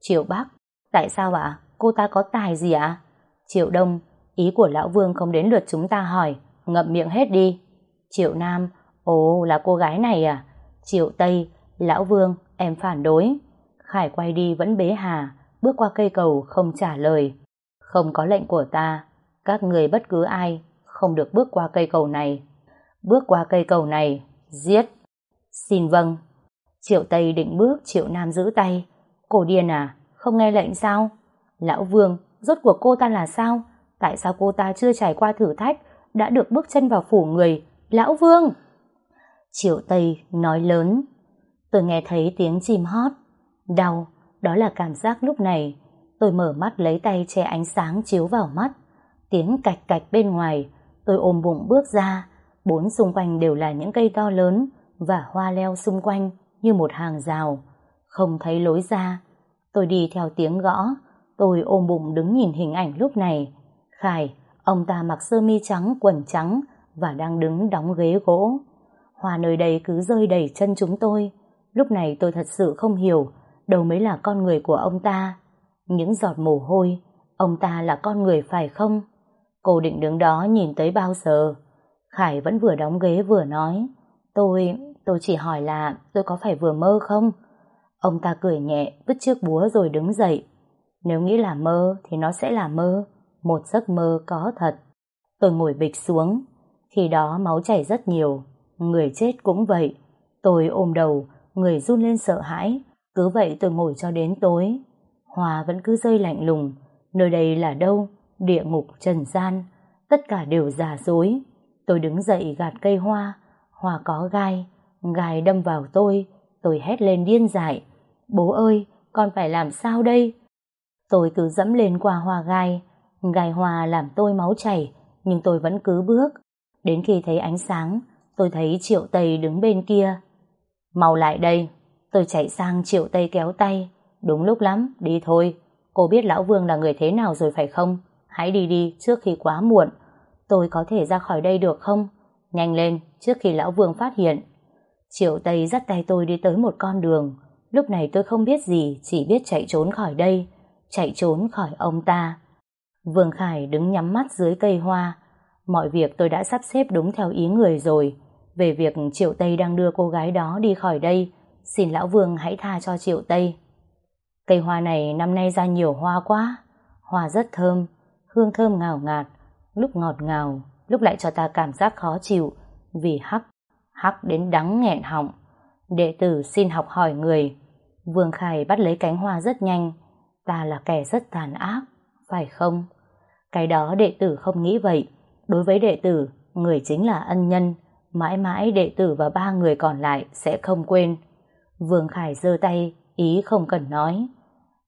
Triệu Bắc. Tại sao ạ? Cô ta có tài gì ạ? Triệu Đông. Ý của Lão Vương không đến lượt chúng ta hỏi. Ngậm miệng hết đi. Triệu Nam. Ồ là cô gái này à? Triệu Tây. Lão Vương. Em phản đối. Khải quay đi vẫn bế Hà. Bước qua cây cầu không trả lời. Không có lệnh của ta. Các người bất cứ ai không được bước qua cây cầu này. Bước qua cây cầu này, giết. Xin vâng. Triệu Tây định bước, Triệu Nam giữ tay. Cổ điên à, không nghe lệnh sao? Lão Vương, rốt cuộc cô ta là sao? Tại sao cô ta chưa trải qua thử thách, đã được bước chân vào phủ người? Lão Vương! Triệu Tây nói lớn. Tôi nghe thấy tiếng chim hót. Đau, đó là cảm giác lúc này. Tôi mở mắt lấy tay che ánh sáng chiếu vào mắt. Tiếng cạch cạch bên ngoài, tôi ôm bụng bước ra. Bốn xung quanh đều là những cây to lớn và hoa leo xung quanh như một hàng rào. Không thấy lối ra. Tôi đi theo tiếng gõ. Tôi ôm bụng đứng nhìn hình ảnh lúc này. Khải, ông ta mặc sơ mi trắng, quần trắng và đang đứng đóng ghế gỗ. Hoa nơi đây cứ rơi đầy chân chúng tôi. Lúc này tôi thật sự không hiểu đâu mới là con người của ông ta. Những giọt mồ hôi, ông ta là con người phải không? Cô định đứng đó nhìn tới bao giờ? Khải vẫn vừa đóng ghế vừa nói. Tôi, tôi chỉ hỏi là tôi có phải vừa mơ không? Ông ta cười nhẹ, vứt chiếc búa rồi đứng dậy. Nếu nghĩ là mơ thì nó sẽ là mơ. Một giấc mơ có thật. Tôi ngồi bịch xuống. Khi đó máu chảy rất nhiều. Người chết cũng vậy. Tôi ôm đầu, người run lên sợ hãi. Cứ vậy tôi ngồi cho đến tối. Hòa vẫn cứ rơi lạnh lùng. Nơi đây là đâu? Địa ngục trần gian. Tất cả đều giả dối. Tôi đứng dậy gạt cây hoa. hòa có gai. Gai đâm vào tôi. Tôi hét lên điên dại. Bố ơi, con phải làm sao đây? Tôi cứ dẫm lên qua hoa gai. Gai hoa làm tôi máu chảy. Nhưng tôi vẫn cứ bước. Đến khi thấy ánh sáng, tôi thấy Triệu Tây đứng bên kia. Mau lại đây. Tôi chạy sang Triệu Tây kéo tay. Đúng lúc lắm, đi thôi. Cô biết Lão Vương là người thế nào rồi phải không? Hãy đi đi trước khi quá muộn. Tôi có thể ra khỏi đây được không? Nhanh lên, trước khi Lão Vương phát hiện. Triệu Tây dắt tay tôi đi tới một con đường. Lúc này tôi không biết gì, chỉ biết chạy trốn khỏi đây. Chạy trốn khỏi ông ta. Vương Khải đứng nhắm mắt dưới cây hoa. Mọi việc tôi đã sắp xếp đúng theo ý người rồi. Về việc Triệu Tây đang đưa cô gái đó đi khỏi đây, xin Lão Vương hãy tha cho Triệu Tây. Cây hoa này năm nay ra nhiều hoa quá. Hoa rất thơm, hương thơm ngào ngạt, lúc ngọt ngào, lúc lại cho ta cảm giác khó chịu, vì hắc, hắc đến đắng nghẹn họng. Đệ tử xin học hỏi người. Vương Khải bắt lấy cánh hoa rất nhanh. Ta là kẻ rất tàn ác, phải không? Cái đó đệ tử không nghĩ vậy. Đối với đệ tử, người chính là ân nhân. Mãi mãi đệ tử và ba người còn lại sẽ không quên. Vương Khải giơ tay, ý không cần nói.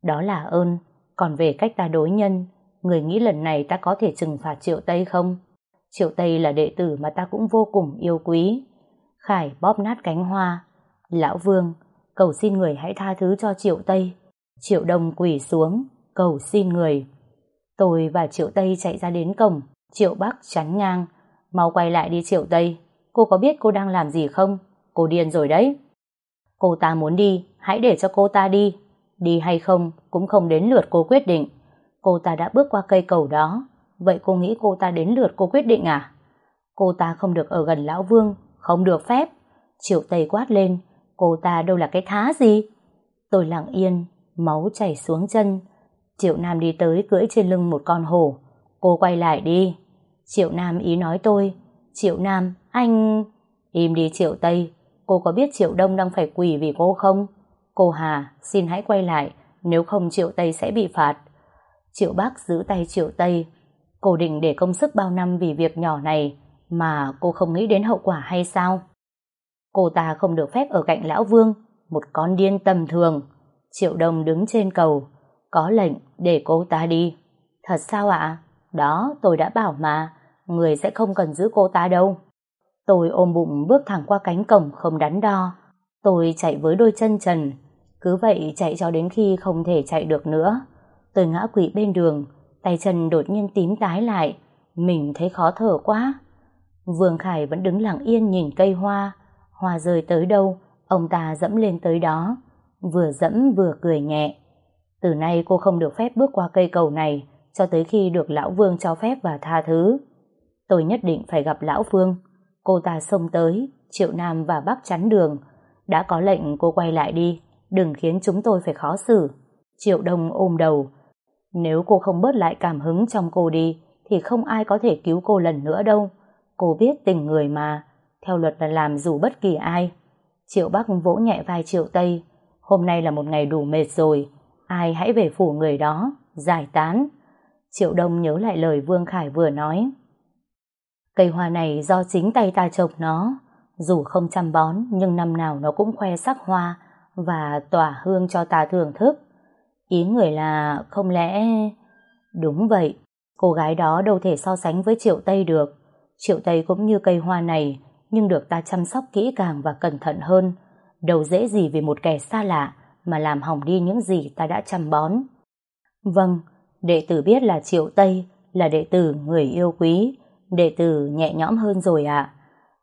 Đó là ơn, còn về cách ta đối nhân, người nghĩ lần này ta có thể trừng phạt Triệu Tây không? Triệu Tây là đệ tử mà ta cũng vô cùng yêu quý. Khải bóp nát cánh hoa. Lão Vương, cầu xin người hãy tha thứ cho Triệu Tây. Triệu Đông quỳ xuống, cầu xin người. Tôi và Triệu Tây chạy ra đến cổng, Triệu Bắc chắn ngang. Mau quay lại đi Triệu Tây, cô có biết cô đang làm gì không? Cô điên rồi đấy. Cô ta muốn đi, hãy để cho cô ta đi. Đi hay không cũng không đến lượt cô quyết định. Cô ta đã bước qua cây cầu đó. Vậy cô nghĩ cô ta đến lượt cô quyết định à? Cô ta không được ở gần Lão Vương, không được phép. Triệu Tây quát lên, cô ta đâu là cái thá gì? Tôi lặng yên, máu chảy xuống chân. Triệu Nam đi tới cưỡi trên lưng một con hổ. Cô quay lại đi. Triệu Nam ý nói tôi. Triệu Nam, anh... Im đi Triệu Tây, cô có biết Triệu Đông đang phải quỳ vì cô không? Cô Hà, xin hãy quay lại, nếu không Triệu Tây sẽ bị phạt. Triệu bác giữ tay Triệu Tây. Cô định để công sức bao năm vì việc nhỏ này mà cô không nghĩ đến hậu quả hay sao? Cô ta không được phép ở cạnh Lão Vương, một con điên tầm thường. Triệu Đông đứng trên cầu, có lệnh để cô ta đi. Thật sao ạ? Đó, tôi đã bảo mà, người sẽ không cần giữ cô ta đâu. Tôi ôm bụng bước thẳng qua cánh cổng không đắn đo. Tôi chạy với đôi chân trần, cứ vậy chạy cho đến khi không thể chạy được nữa. Tôi ngã quỵ bên đường, tay chân đột nhiên tím tái lại, mình thấy khó thở quá. Vương Khải vẫn đứng lặng yên nhìn cây hoa, hoa rơi tới đâu, ông ta dẫm lên tới đó, vừa dẫm vừa cười nhẹ. Từ nay cô không được phép bước qua cây cầu này, cho tới khi được Lão Vương cho phép và tha thứ. Tôi nhất định phải gặp Lão Vương. Cô ta xông tới, Triệu Nam và Bắc chắn đường. Đã có lệnh cô quay lại đi, đừng khiến chúng tôi phải khó xử. Triệu Đông ôm đầu. Nếu cô không bớt lại cảm hứng trong cô đi, thì không ai có thể cứu cô lần nữa đâu. Cô biết tình người mà, theo luật là làm dù bất kỳ ai. Triệu Bắc vỗ nhẹ vai Triệu Tây. Hôm nay là một ngày đủ mệt rồi, ai hãy về phủ người đó, giải tán. Triệu Đông nhớ lại lời Vương Khải vừa nói. Cây hoa này do chính tay ta trồng nó, dù không chăm bón nhưng năm nào nó cũng khoe sắc hoa và tỏa hương cho ta thưởng thức. Ý người là không lẽ... Đúng vậy, cô gái đó đâu thể so sánh với Triệu Tây được. Triệu Tây cũng như cây hoa này, nhưng được ta chăm sóc kỹ càng và cẩn thận hơn. Đâu dễ gì vì một kẻ xa lạ mà làm hỏng đi những gì ta đã chăm bón. Vâng, đệ tử biết là Triệu Tây là đệ tử người yêu quý, đệ tử nhẹ nhõm hơn rồi ạ.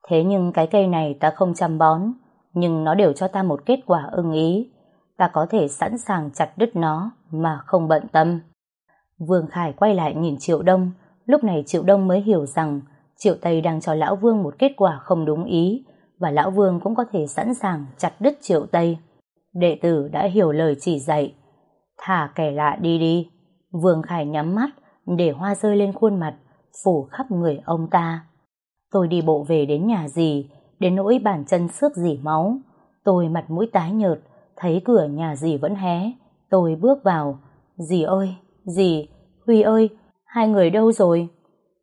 Thế nhưng cái cây này ta không chăm bón, nhưng nó đều cho ta một kết quả ưng ý. Ta có thể sẵn sàng chặt đứt nó mà không bận tâm. Vương Khải quay lại nhìn Triệu Đông, lúc này Triệu Đông mới hiểu rằng Triệu Tây đang cho Lão Vương một kết quả không đúng ý và Lão Vương cũng có thể sẵn sàng chặt đứt Triệu Tây. Đệ tử đã hiểu lời chỉ dạy. Thả kẻ lạ đi đi. Vương Khải nhắm mắt để hoa rơi lên khuôn mặt phủ khắp người ông ta. Tôi đi bộ về đến nhà dì, đến nỗi bàn chân xước dỉ máu. Tôi mặt mũi tái nhợt, thấy cửa nhà dì vẫn hé. Tôi bước vào. Dì ơi, dì, Huy ơi, hai người đâu rồi?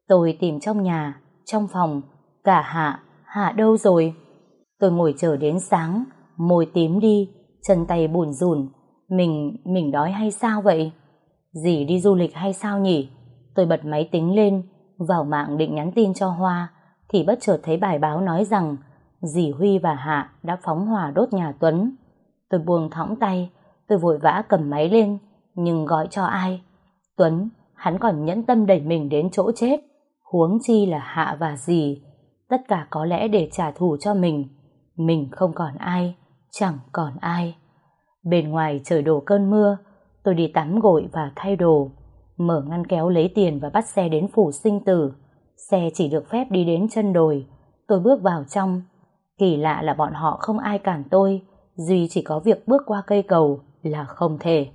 Tôi tìm trong nhà, trong phòng, cả Hạ, Hạ đâu rồi? Tôi ngồi chờ đến sáng, môi tím đi, chân tay buồn rùn. Mình, mình đói hay sao vậy? Dì đi du lịch hay sao nhỉ? Tôi bật máy tính lên, vào mạng định nhắn tin cho Hoa, thì bất chợt thấy bài báo nói rằng dì Huy và Hạ đã phóng hỏa đốt nhà Tuấn. Tôi buông thõng tay, tôi vội vã cầm máy lên, nhưng gọi cho ai? Tuấn, hắn còn nhẫn tâm đẩy mình đến chỗ chết, huống chi là Hạ và dì. Tất cả có lẽ để trả thù cho mình. Mình không còn ai, chẳng còn ai. Bên ngoài trời đổ cơn mưa, tôi đi tắm gội và thay đồ mở ngăn kéo lấy tiền và bắt xe đến phủ sinh tử. Xe chỉ được phép đi đến chân đồi. Tôi bước vào trong. Kỳ lạ là bọn họ không ai cản tôi, duy chỉ có việc bước qua cây cầu là không thể.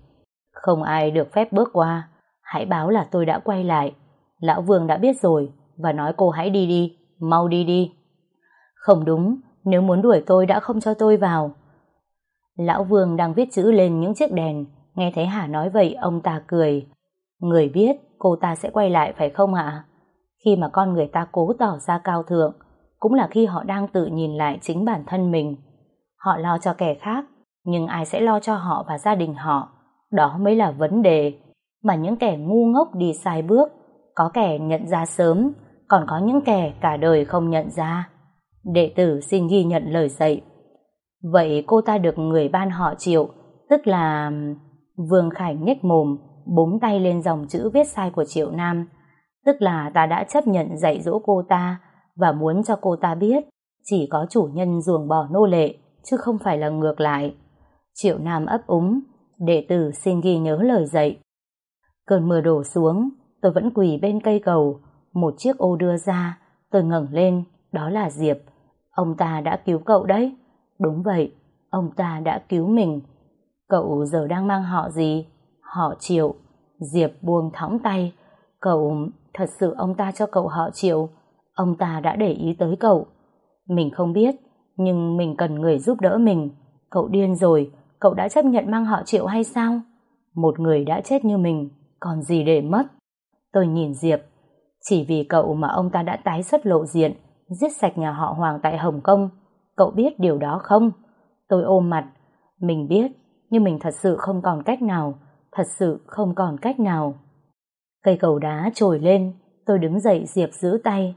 Không ai được phép bước qua. Hãy báo là tôi đã quay lại. Lão Vương đã biết rồi và nói cô hãy đi đi, mau đi đi. Không đúng, nếu muốn đuổi tôi đã không cho tôi vào. Lão Vương đang viết chữ lên những chiếc đèn, nghe thấy Hà nói vậy ông ta cười. Người biết cô ta sẽ quay lại phải không ạ? Khi mà con người ta cố tỏ ra cao thượng, cũng là khi họ đang tự nhìn lại chính bản thân mình. Họ lo cho kẻ khác, nhưng ai sẽ lo cho họ và gia đình họ? Đó mới là vấn đề. Mà những kẻ ngu ngốc đi sai bước, có kẻ nhận ra sớm, còn có những kẻ cả đời không nhận ra. Đệ tử xin ghi nhận lời dạy. Vậy cô ta được người ban họ chịu tức là... Vương Khải nhếch mồm, búng tay lên dòng chữ viết sai của Triệu Nam, tức là ta đã chấp nhận dạy dỗ cô ta và muốn cho cô ta biết chỉ có chủ nhân ruồng bỏ nô lệ, chứ không phải là ngược lại. Triệu Nam ấp úng, đệ tử xin ghi nhớ lời dạy. Cơn mưa đổ xuống, tôi vẫn quỳ bên cây cầu, một chiếc ô đưa ra, tôi ngẩng lên, đó là Diệp. Ông ta đã cứu cậu đấy. Đúng vậy, ông ta đã cứu mình. Cậu giờ đang mang họ gì? Họ Triệu. Diệp buông thõng tay. Cậu, thật sự ông ta cho cậu họ Triệu. Ông ta đã để ý tới cậu. Mình không biết, nhưng mình cần người giúp đỡ mình. Cậu điên rồi, cậu đã chấp nhận mang họ Triệu hay sao? Một người đã chết như mình, còn gì để mất? Tôi nhìn Diệp. Chỉ vì cậu mà ông ta đã tái xuất lộ diện, giết sạch nhà họ Hoàng tại Hồng Kông. Cậu biết điều đó không? Tôi ôm mặt. Mình biết, nhưng mình thật sự không còn cách nào. Thật sự không còn cách nào. Cây cầu đá trồi lên, tôi đứng dậy Diệp giữ tay.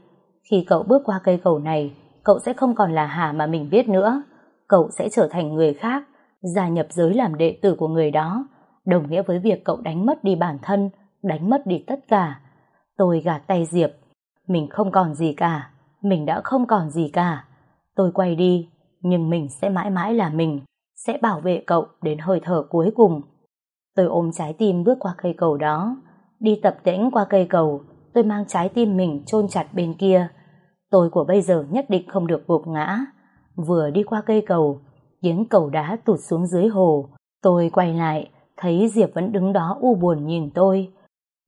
Khi cậu bước qua cây cầu này, cậu sẽ không còn là Hà mà mình biết nữa. Cậu sẽ trở thành người khác, gia nhập giới làm đệ tử của người đó, đồng nghĩa với việc cậu đánh mất đi bản thân, đánh mất đi tất cả. Tôi gạt tay Diệp, mình không còn gì cả, mình đã không còn gì cả. Tôi quay đi, nhưng mình sẽ mãi mãi là mình, sẽ bảo vệ cậu đến hơi thở cuối cùng. Tôi ôm trái tim bước qua cây cầu đó, đi tập tễnh qua cây cầu, tôi mang trái tim mình chôn chặt bên kia. Tôi của bây giờ nhất định không được gục ngã. Vừa đi qua cây cầu, tiếng cầu đá tụt xuống dưới hồ. Tôi quay lại, thấy Diệp vẫn đứng đó u buồn nhìn tôi.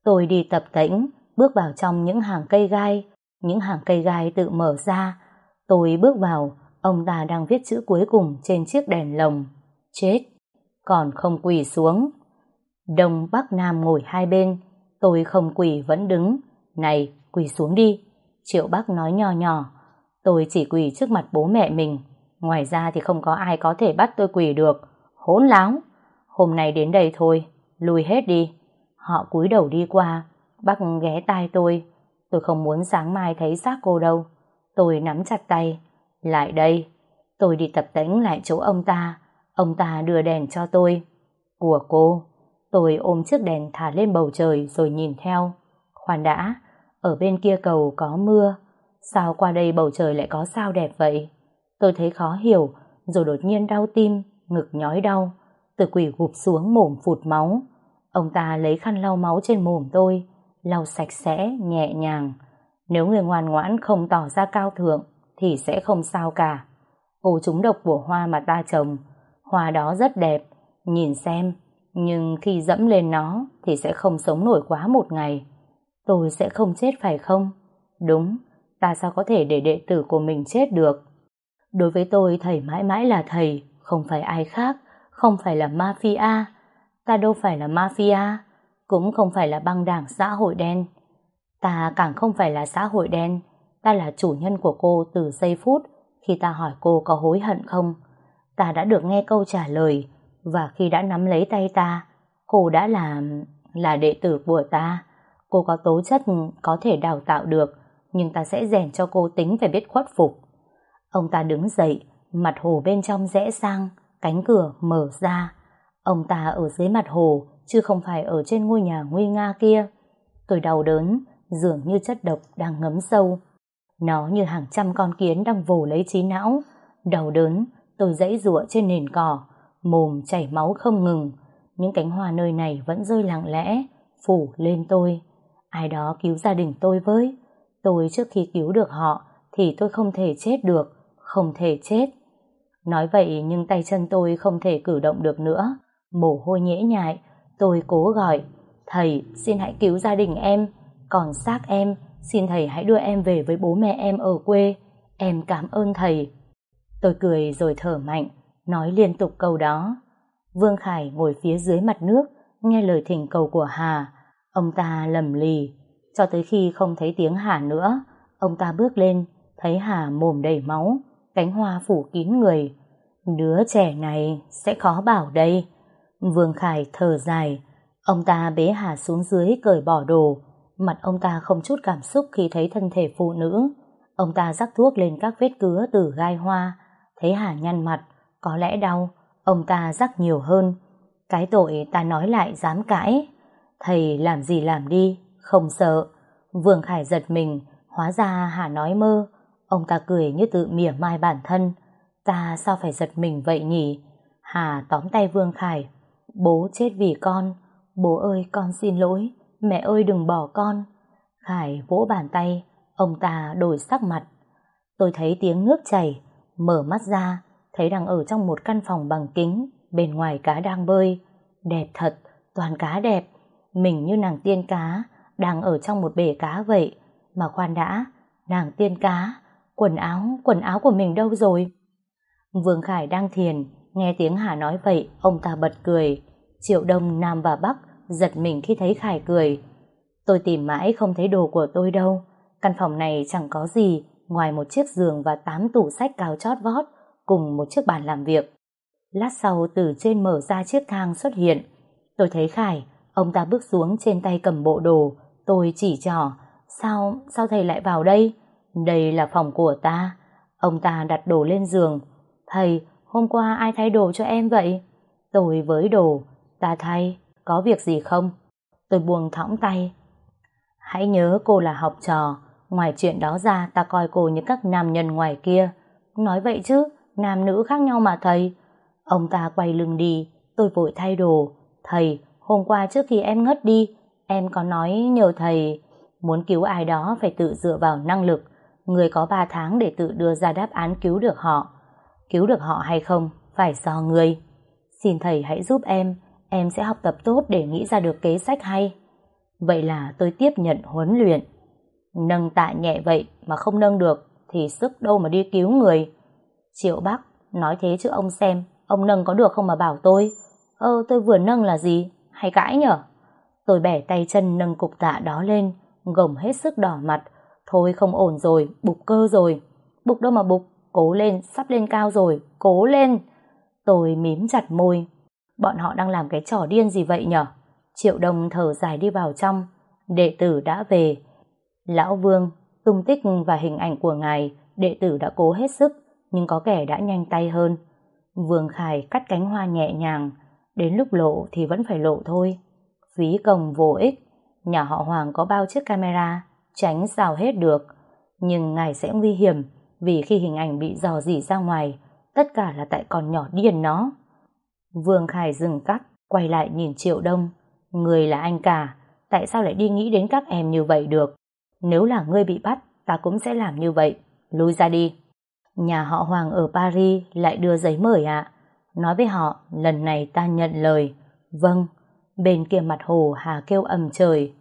Tôi đi tập tĩnh bước vào trong những hàng cây gai. Những hàng cây gai tự mở ra. Tôi bước vào, ông ta đang viết chữ cuối cùng trên chiếc đèn lồng. Chết! Còn không quỳ xuống. Đông Bắc Nam ngồi hai bên. Tôi không quỳ vẫn đứng. Này, quỳ xuống đi. Triệu Bắc nói nho nhỏ. Tôi chỉ quỳ trước mặt bố mẹ mình. Ngoài ra thì không có ai có thể bắt tôi quỳ được. Hỗn láo! Hôm nay đến đây thôi, lùi hết đi. Họ cúi đầu đi qua, bác ghé tai tôi. Tôi không muốn sáng mai thấy xác cô đâu. Tôi nắm chặt tay. Lại đây. Tôi đi tập tễnh lại chỗ ông ta. Ông ta đưa đèn cho tôi. Của cô. Tôi ôm chiếc đèn thả lên bầu trời rồi nhìn theo. Khoan đã, ở bên kia cầu có mưa. Sao qua đây bầu trời lại có sao đẹp vậy? Tôi thấy khó hiểu, rồi đột nhiên đau tim, ngực nhói đau. Từ quỷ gục xuống mồm phụt máu. Ông ta lấy khăn lau máu trên mồm tôi, lau sạch sẽ, nhẹ nhàng. Nếu người ngoan ngoãn không tỏ ra cao thượng, thì sẽ không sao cả. Cô trúng độc của hoa mà ta trồng. Hoa đó rất đẹp, nhìn xem. Nhưng khi dẫm lên nó, thì sẽ không sống nổi quá một ngày. Tôi sẽ không chết phải không? Đúng, ta sao có thể để đệ tử của mình chết được? Đối với tôi, thầy mãi mãi là thầy, không phải ai khác không phải là mafia, ta đâu phải là mafia, cũng không phải là băng đảng xã hội đen. Ta càng không phải là xã hội đen, ta là chủ nhân của cô từ giây phút khi ta hỏi cô có hối hận không. Ta đã được nghe câu trả lời, và khi đã nắm lấy tay ta, cô đã là là đệ tử của ta. Cô có tố chất có thể đào tạo được, nhưng ta sẽ rèn cho cô tính phải biết khuất phục. Ông ta đứng dậy, mặt hồ bên trong rẽ sang, Cánh cửa mở ra. Ông ta ở dưới mặt hồ, chứ không phải ở trên ngôi nhà nguy nga kia. Tôi đau đớn, dường như chất độc đang ngấm sâu. Nó như hàng trăm con kiến đang vồ lấy trí não. Đau đớn, tôi dãy rụa trên nền cỏ, mồm chảy máu không ngừng. Những cánh hoa nơi này vẫn rơi lặng lẽ, phủ lên tôi. Ai đó cứu gia đình tôi với. Tôi trước khi cứu được họ, thì tôi không thể chết được, không thể chết. Nói vậy nhưng tay chân tôi không thể cử động được nữa. Mồ hôi nhễ nhại, tôi cố gọi. Thầy, xin hãy cứu gia đình em. Còn xác em, xin thầy hãy đưa em về với bố mẹ em ở quê. Em cảm ơn thầy. Tôi cười rồi thở mạnh, nói liên tục câu đó. Vương Khải ngồi phía dưới mặt nước, nghe lời thỉnh cầu của Hà. Ông ta lầm lì, cho tới khi không thấy tiếng Hà nữa. Ông ta bước lên, thấy Hà mồm đầy máu, cánh hoa phủ kín người. Đứa trẻ này sẽ khó bảo đây. Vương Khải thở dài, ông ta bế Hà xuống dưới cởi bỏ đồ, mặt ông ta không chút cảm xúc khi thấy thân thể phụ nữ. Ông ta rắc thuốc lên các vết cứa từ gai hoa, thấy Hà nhăn mặt, có lẽ đau, ông ta rắc nhiều hơn. Cái tội ta nói lại dám cãi. Thầy làm gì làm đi, không sợ. Vương Khải giật mình, hóa ra Hà nói mơ, Ông ta cười như tự mỉa mai bản thân. Ta sao phải giật mình vậy nhỉ? Hà tóm tay Vương Khải. Bố chết vì con. Bố ơi con xin lỗi. Mẹ ơi đừng bỏ con. Khải vỗ bàn tay. Ông ta đổi sắc mặt. Tôi thấy tiếng nước chảy. Mở mắt ra. Thấy đang ở trong một căn phòng bằng kính. Bên ngoài cá đang bơi. Đẹp thật. Toàn cá đẹp. Mình như nàng tiên cá. Đang ở trong một bể cá vậy. Mà khoan đã. Nàng tiên cá Quần áo, quần áo của mình đâu rồi? Vương Khải đang thiền, nghe tiếng Hà nói vậy, ông ta bật cười. Triệu Đông, Nam và Bắc giật mình khi thấy Khải cười. Tôi tìm mãi không thấy đồ của tôi đâu. Căn phòng này chẳng có gì ngoài một chiếc giường và tám tủ sách cao chót vót cùng một chiếc bàn làm việc. Lát sau từ trên mở ra chiếc thang xuất hiện. Tôi thấy Khải, ông ta bước xuống trên tay cầm bộ đồ. Tôi chỉ trỏ, sao, sao thầy lại vào đây? Đây là phòng của ta. Ông ta đặt đồ lên giường. Thầy, hôm qua ai thay đồ cho em vậy? Tôi với đồ, ta thay, có việc gì không? Tôi buông thõng tay. Hãy nhớ cô là học trò, ngoài chuyện đó ra ta coi cô như các nam nhân ngoài kia. Nói vậy chứ, nam nữ khác nhau mà thầy. Ông ta quay lưng đi, tôi vội thay đồ. Thầy, hôm qua trước khi em ngất đi, em có nói nhờ thầy, muốn cứu ai đó phải tự dựa vào năng lực. Người có 3 tháng để tự đưa ra đáp án cứu được họ. Cứu được họ hay không, phải do người. Xin thầy hãy giúp em, em sẽ học tập tốt để nghĩ ra được kế sách hay. Vậy là tôi tiếp nhận huấn luyện. Nâng tạ nhẹ vậy mà không nâng được thì sức đâu mà đi cứu người. Triệu bác nói thế chứ ông xem, ông nâng có được không mà bảo tôi. Ơ, tôi vừa nâng là gì? Hay cãi nhở? Tôi bẻ tay chân nâng cục tạ đó lên, gồng hết sức đỏ mặt. Thôi không ổn rồi, bục cơ rồi. Bục đâu mà bục, cố lên, sắp lên cao rồi, cố lên. Tôi mím chặt môi. Bọn họ đang làm cái trò điên gì vậy nhở? Triệu đồng thở dài đi vào trong. Đệ tử đã về. Lão Vương, tung tích và hình ảnh của ngài, đệ tử đã cố hết sức, nhưng có kẻ đã nhanh tay hơn. Vương Khải cắt cánh hoa nhẹ nhàng, đến lúc lộ thì vẫn phải lộ thôi. Phí công vô ích, nhà họ Hoàng có bao chiếc camera, tránh sao hết được. Nhưng ngài sẽ nguy hiểm, vì khi hình ảnh bị dò dỉ ra ngoài, tất cả là tại con nhỏ điên nó. Vương Khải dừng cắt, quay lại nhìn Triệu Đông. Người là anh cả, tại sao lại đi nghĩ đến các em như vậy được? Nếu là ngươi bị bắt, ta cũng sẽ làm như vậy. Lui ra đi. Nhà họ Hoàng ở Paris lại đưa giấy mời ạ. Nói với họ, lần này ta nhận lời. Vâng. Bên kia mặt hồ Hà kêu ầm trời.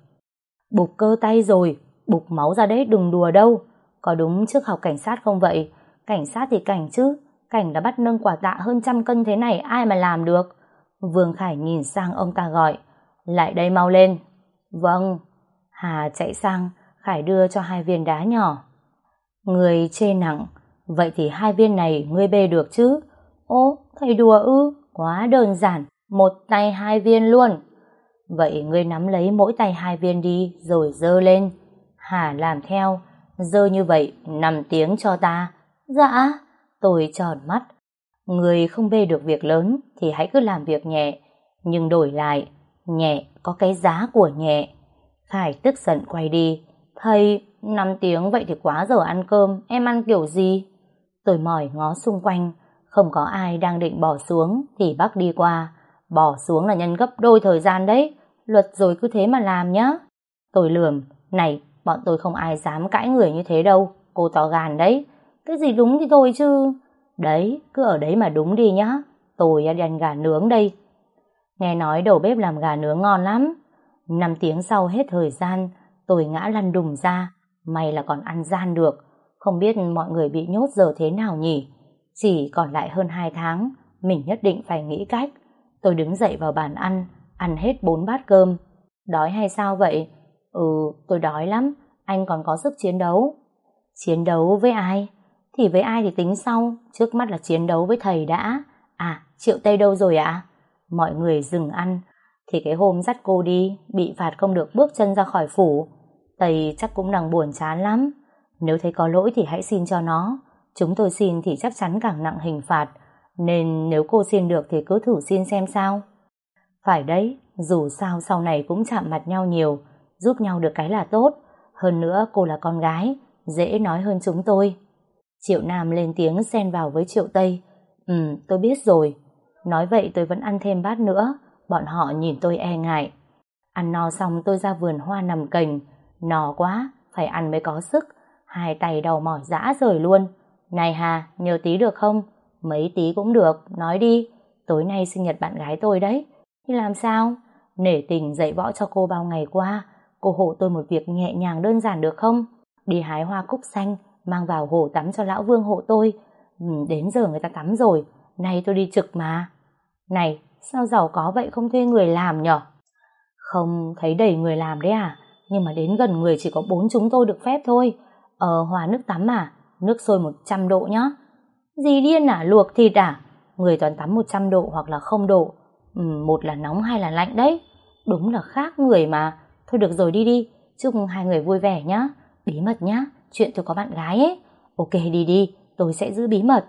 Bục cơ tay rồi, bục máu ra đấy đừng đùa đâu. Có đúng trước học cảnh sát không vậy? Cảnh sát thì cảnh chứ. Cảnh đã bắt nâng quả tạ hơn trăm cân thế này ai mà làm được? Vương Khải nhìn sang ông ta gọi. Lại đây mau lên. Vâng. Hà chạy sang, Khải đưa cho hai viên đá nhỏ. Người chê nặng, vậy thì hai viên này ngươi bê được chứ? Ô, thầy đùa ư, quá đơn giản, một tay hai viên luôn. Vậy ngươi nắm lấy mỗi tay hai viên đi, rồi dơ lên. Hà làm theo, dơ như vậy, nằm tiếng cho ta. Dạ, tôi tròn mắt. Người không bê được việc lớn thì hãy cứ làm việc nhẹ, nhưng đổi lại, nhẹ có cái giá của nhẹ. Khải tức giận quay đi, Thầy, 5 tiếng vậy thì quá giờ ăn cơm, em ăn kiểu gì? Tôi mỏi ngó xung quanh, không có ai đang định bỏ xuống thì bác đi qua. Bỏ xuống là nhân gấp đôi thời gian đấy, luật rồi cứ thế mà làm nhá. Tôi lườm, này, bọn tôi không ai dám cãi người như thế đâu, cô to gàn đấy. Cái gì đúng thì thôi chứ. Đấy, cứ ở đấy mà đúng đi nhá. Tôi đi ăn gà nướng đây. Nghe nói đầu bếp làm gà nướng ngon lắm. năm tiếng sau hết thời gian, Tôi ngã lăn đùng ra, may là còn ăn gian được. Không biết mọi người bị nhốt giờ thế nào nhỉ? Chỉ còn lại hơn 2 tháng, mình nhất định phải nghĩ cách. Tôi đứng dậy vào bàn ăn, ăn hết 4 bát cơm. Đói hay sao vậy? Ừ, tôi đói lắm, anh còn có sức chiến đấu. Chiến đấu với ai? Thì với ai thì tính sau, trước mắt là chiến đấu với thầy đã. À, Triệu Tây đâu rồi ạ? Mọi người dừng ăn, thì cái hôm dắt cô đi, bị phạt không được bước chân ra khỏi phủ. Tây chắc cũng đang buồn chán lắm. Nếu thấy có lỗi thì hãy xin cho nó. Chúng tôi xin thì chắc chắn càng nặng hình phạt. Nên nếu cô xin được thì cứ thử xin xem sao. Phải đấy, dù sao sau này cũng chạm mặt nhau nhiều, giúp nhau được cái là tốt. Hơn nữa cô là con gái, dễ nói hơn chúng tôi. Triệu Nam lên tiếng xen vào với Triệu Tây. Ừ, tôi biết rồi. Nói vậy tôi vẫn ăn thêm bát nữa. Bọn họ nhìn tôi e ngại. Ăn no xong tôi ra vườn hoa nằm cành, No quá, phải ăn mới có sức. Hai tay đầu mỏi dã rời luôn. Này Hà, nhờ tí được không? Mấy tí cũng được, nói đi. Tối nay sinh nhật bạn gái tôi đấy. Thì làm sao? Nể tình dạy võ cho cô bao ngày qua. Cô hộ tôi một việc nhẹ nhàng đơn giản được không? Đi hái hoa cúc xanh, mang vào hồ tắm cho lão vương hộ tôi. Ừ, đến giờ người ta tắm rồi. Nay tôi đi trực mà. Này, sao giàu có vậy không thuê người làm nhở? Không thấy đầy người làm đấy à? nhưng mà đến gần người chỉ có bốn chúng tôi được phép thôi. Ờ, hòa nước tắm à? Nước sôi 100 độ nhá. Gì điên à? Luộc thịt à? Người toàn tắm 100 độ hoặc là không độ. Ừ, một là nóng hay là lạnh đấy. Đúng là khác người mà. Thôi được rồi đi đi. Chúc hai người vui vẻ nhá. Bí mật nhá. Chuyện tôi có bạn gái ấy. Ok đi đi. Tôi sẽ giữ bí mật.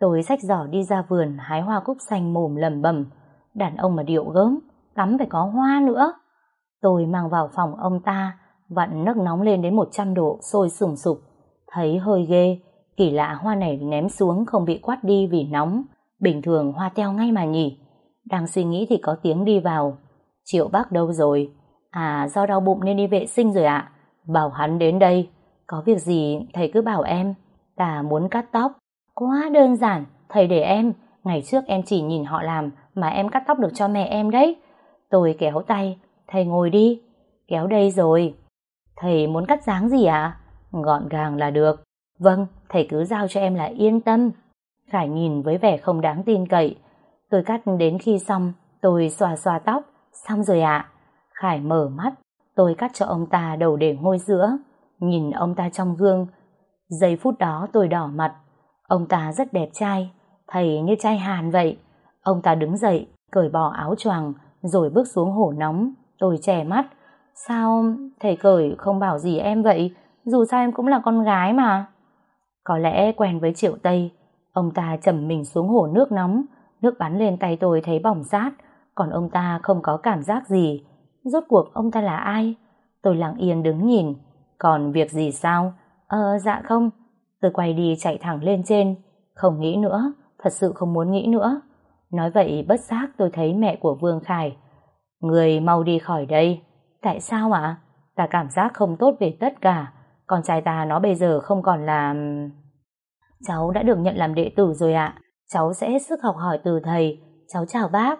Tôi xách giỏ đi ra vườn hái hoa cúc xanh mồm lầm bầm. Đàn ông mà điệu gớm. Tắm phải có hoa nữa. Tôi mang vào phòng ông ta, vặn nước nóng lên đến 100 độ, sôi sùng sục. Thấy hơi ghê, kỳ lạ hoa này ném xuống không bị quát đi vì nóng. Bình thường hoa teo ngay mà nhỉ. Đang suy nghĩ thì có tiếng đi vào. Triệu bác đâu rồi? À, do đau bụng nên đi vệ sinh rồi ạ. Bảo hắn đến đây. Có việc gì thầy cứ bảo em. Ta muốn cắt tóc. Quá đơn giản, thầy để em. Ngày trước em chỉ nhìn họ làm mà em cắt tóc được cho mẹ em đấy. Tôi kéo tay, thầy ngồi đi. Kéo đây rồi. Thầy muốn cắt dáng gì ạ? Gọn gàng là được. Vâng, thầy cứ giao cho em là yên tâm. Khải nhìn với vẻ không đáng tin cậy. Tôi cắt đến khi xong, tôi xòa xòa tóc. Xong rồi ạ. Khải mở mắt, tôi cắt cho ông ta đầu để ngôi giữa. Nhìn ông ta trong gương. Giây phút đó tôi đỏ mặt. Ông ta rất đẹp trai, thầy như trai Hàn vậy. Ông ta đứng dậy, cởi bỏ áo choàng, rồi bước xuống hồ nóng. Tôi che mắt. Sao thầy cởi không bảo gì em vậy? Dù sao em cũng là con gái mà. Có lẽ quen với Triệu Tây. Ông ta chầm mình xuống hồ nước nóng. Nước bắn lên tay tôi thấy bỏng rát. Còn ông ta không có cảm giác gì. Rốt cuộc ông ta là ai? Tôi lặng yên đứng nhìn. Còn việc gì sao? Ờ, dạ không. Tôi quay đi chạy thẳng lên trên. Không nghĩ nữa. Thật sự không muốn nghĩ nữa. Nói vậy bất giác tôi thấy mẹ của Vương Khải. Người mau đi khỏi đây. Tại sao ạ? Ta cảm giác không tốt về tất cả. Con trai ta nó bây giờ không còn là... Cháu đã được nhận làm đệ tử rồi ạ. Cháu sẽ hết sức học hỏi từ thầy. Cháu chào bác.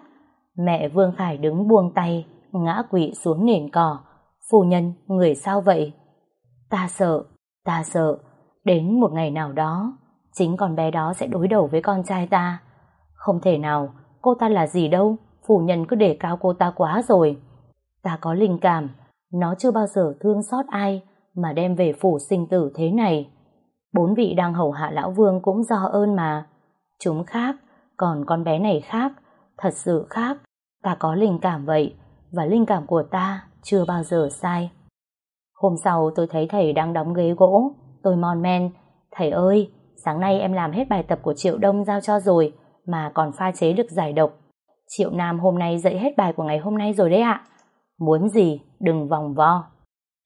Mẹ Vương Khải đứng buông tay, ngã quỵ xuống nền cỏ. Phu nhân, người sao vậy? Ta sợ, ta sợ. Đến một ngày nào đó, chính con bé đó sẽ đối đầu với con trai ta. Không thể nào, cô ta là gì đâu, phu nhân cứ để cao cô ta quá rồi. Ta có linh cảm, nó chưa bao giờ thương xót ai mà đem về phủ sinh tử thế này. Bốn vị đang hầu hạ lão vương cũng do ơn mà. Chúng khác, còn con bé này khác, thật sự khác. Ta có linh cảm vậy, và linh cảm của ta chưa bao giờ sai. Hôm sau tôi thấy thầy đang đóng ghế gỗ, tôi mon men. Thầy ơi, sáng nay em làm hết bài tập của Triệu Đông giao cho rồi, mà còn pha chế được giải độc. Triệu Nam hôm nay dạy hết bài của ngày hôm nay rồi đấy ạ. Muốn gì, đừng vòng vo.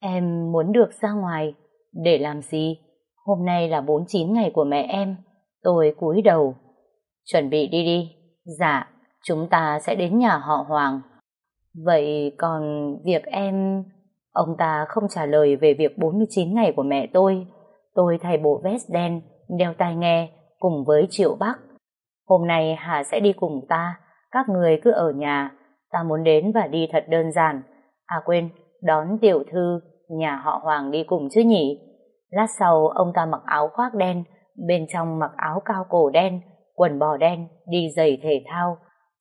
Em muốn được ra ngoài. Để làm gì? Hôm nay là 49 ngày của mẹ em. Tôi cúi đầu. Chuẩn bị đi đi. Dạ, chúng ta sẽ đến nhà họ Hoàng. Vậy còn việc em... Ông ta không trả lời về việc 49 ngày của mẹ tôi. Tôi thay bộ vest đen, đeo tai nghe cùng với Triệu Bắc. Hôm nay Hà sẽ đi cùng ta, các người cứ ở nhà, ta muốn đến và đi thật đơn giản. À quên, đón tiểu thư, nhà họ Hoàng đi cùng chứ nhỉ? Lát sau ông ta mặc áo khoác đen, bên trong mặc áo cao cổ đen, quần bò đen, đi giày thể thao.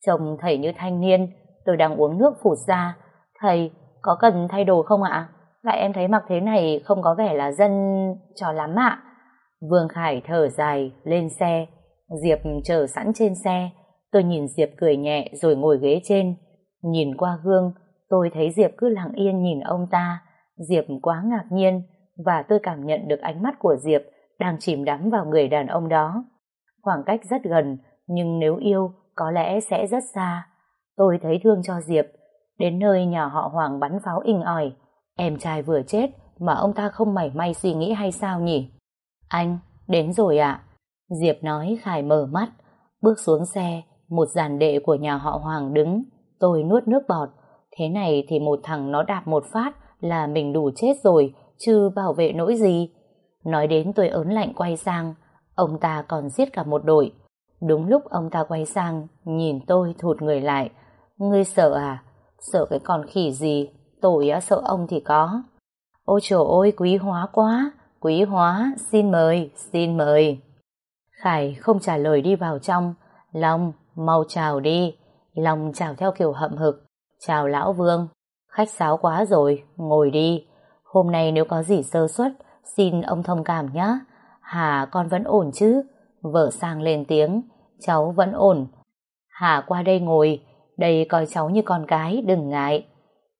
Trông thầy như thanh niên, tôi đang uống nước phụt ra. Thầy, có cần thay đồ không ạ? Lại em thấy mặc thế này không có vẻ là dân trò lắm ạ. Vương Khải thở dài, lên xe, Diệp chờ sẵn trên xe, tôi nhìn Diệp cười nhẹ rồi ngồi ghế trên. Nhìn qua gương, tôi thấy Diệp cứ lặng yên nhìn ông ta. Diệp quá ngạc nhiên và tôi cảm nhận được ánh mắt của Diệp đang chìm đắm vào người đàn ông đó. Khoảng cách rất gần, nhưng nếu yêu, có lẽ sẽ rất xa. Tôi thấy thương cho Diệp. Đến nơi nhà họ Hoàng bắn pháo inh ỏi. Em trai vừa chết mà ông ta không mảy may suy nghĩ hay sao nhỉ? Anh, đến rồi ạ. Diệp nói Khải mở mắt, bước xuống xe, một dàn đệ của nhà họ Hoàng đứng, tôi nuốt nước bọt. Thế này thì một thằng nó đạp một phát là mình đủ chết rồi, chứ bảo vệ nỗi gì. Nói đến tôi ớn lạnh quay sang, ông ta còn giết cả một đội. Đúng lúc ông ta quay sang, nhìn tôi thụt người lại. Ngươi sợ à? Sợ cái con khỉ gì? Tôi á sợ ông thì có. Ôi trời ơi, quý hóa quá! Quý hóa, xin mời, xin mời. Khải không trả lời đi vào trong. Long, mau chào đi. Long chào theo kiểu hậm hực. Chào lão Vương. Khách sáo quá rồi, ngồi đi. Hôm nay nếu có gì sơ suất, xin ông thông cảm nhé. Hà con vẫn ổn chứ? Vợ sang lên tiếng, cháu vẫn ổn. Hà qua đây ngồi, đây coi cháu như con cái, đừng ngại.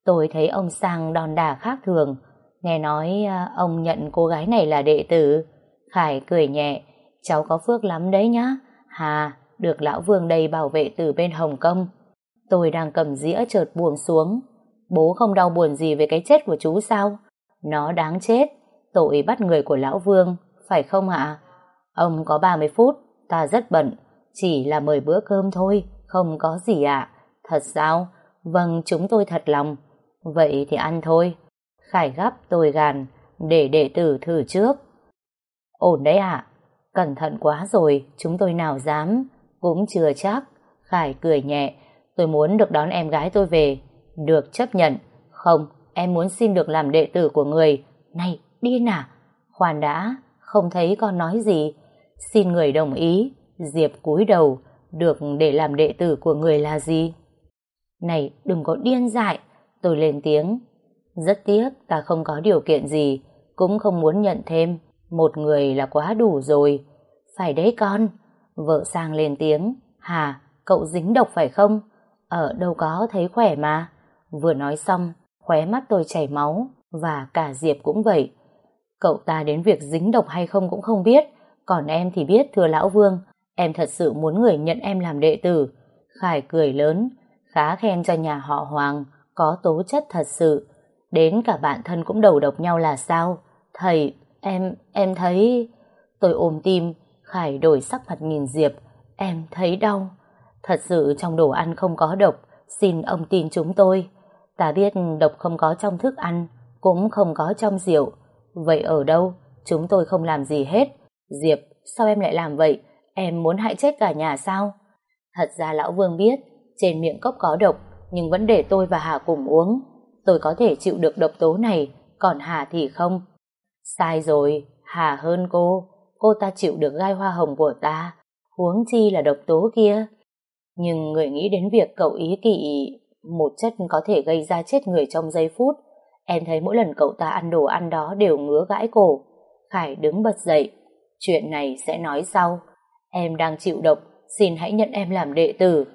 Tôi thấy ông Sang đòn đà khác thường, nghe nói à, ông nhận cô gái này là đệ tử. Khải cười nhẹ, cháu có phước lắm đấy nhá. Hà, được lão Vương đây bảo vệ từ bên Hồng Kông. Tôi đang cầm dĩa chợt buồn xuống. Bố không đau buồn gì về cái chết của chú sao? Nó đáng chết, tội bắt người của lão Vương, phải không ạ? Ông có 30 phút, ta rất bận, chỉ là mời bữa cơm thôi, không có gì ạ. Thật sao? Vâng, chúng tôi thật lòng. Vậy thì ăn thôi. Khải gấp tôi gàn, để đệ tử thử trước. Ổn đấy ạ. Cẩn thận quá rồi, chúng tôi nào dám. Cũng chưa chắc. Khải cười nhẹ. Tôi muốn được đón em gái tôi về. Được chấp nhận. Không, em muốn xin được làm đệ tử của người. Này, điên à? Khoan đã, không thấy con nói gì. Xin người đồng ý. Diệp cúi đầu. Được để làm đệ tử của người là gì? Này, đừng có điên dại. Tôi lên tiếng. Rất tiếc ta không có điều kiện gì, cũng không muốn nhận thêm. Một người là quá đủ rồi. Phải đấy con. Vợ sang lên tiếng. Hà, cậu dính độc phải không? Ở đâu có thấy khỏe mà. Vừa nói xong, khóe mắt tôi chảy máu, và cả Diệp cũng vậy. Cậu ta đến việc dính độc hay không cũng không biết, còn em thì biết thưa Lão Vương, em thật sự muốn người nhận em làm đệ tử. Khải cười lớn, khá khen cho nhà họ Hoàng, có tố chất thật sự. Đến cả bạn thân cũng đầu độc nhau là sao? Thầy, em, em thấy... Tôi ôm tim, Khải đổi sắc mặt nhìn Diệp. Em thấy đau. Thật sự trong đồ ăn không có độc, xin ông tin chúng tôi. Ta biết độc không có trong thức ăn, cũng không có trong rượu. Vậy ở đâu? Chúng tôi không làm gì hết. Diệp, sao em lại làm vậy? Em muốn hại chết cả nhà sao? Thật ra Lão Vương biết, trên miệng cốc có độc, nhưng vẫn để tôi và Hà cùng uống. Tôi có thể chịu được độc tố này, còn Hà thì không. Sai rồi, Hà hơn cô, cô ta chịu được gai hoa hồng của ta, huống chi là độc tố kia. Nhưng người nghĩ đến việc cậu ý kỵ một chất có thể gây ra chết người trong giây phút. Em thấy mỗi lần cậu ta ăn đồ ăn đó đều ngứa gãi cổ. Khải đứng bật dậy. Chuyện này sẽ nói sau. Em đang chịu độc, xin hãy nhận em làm đệ tử.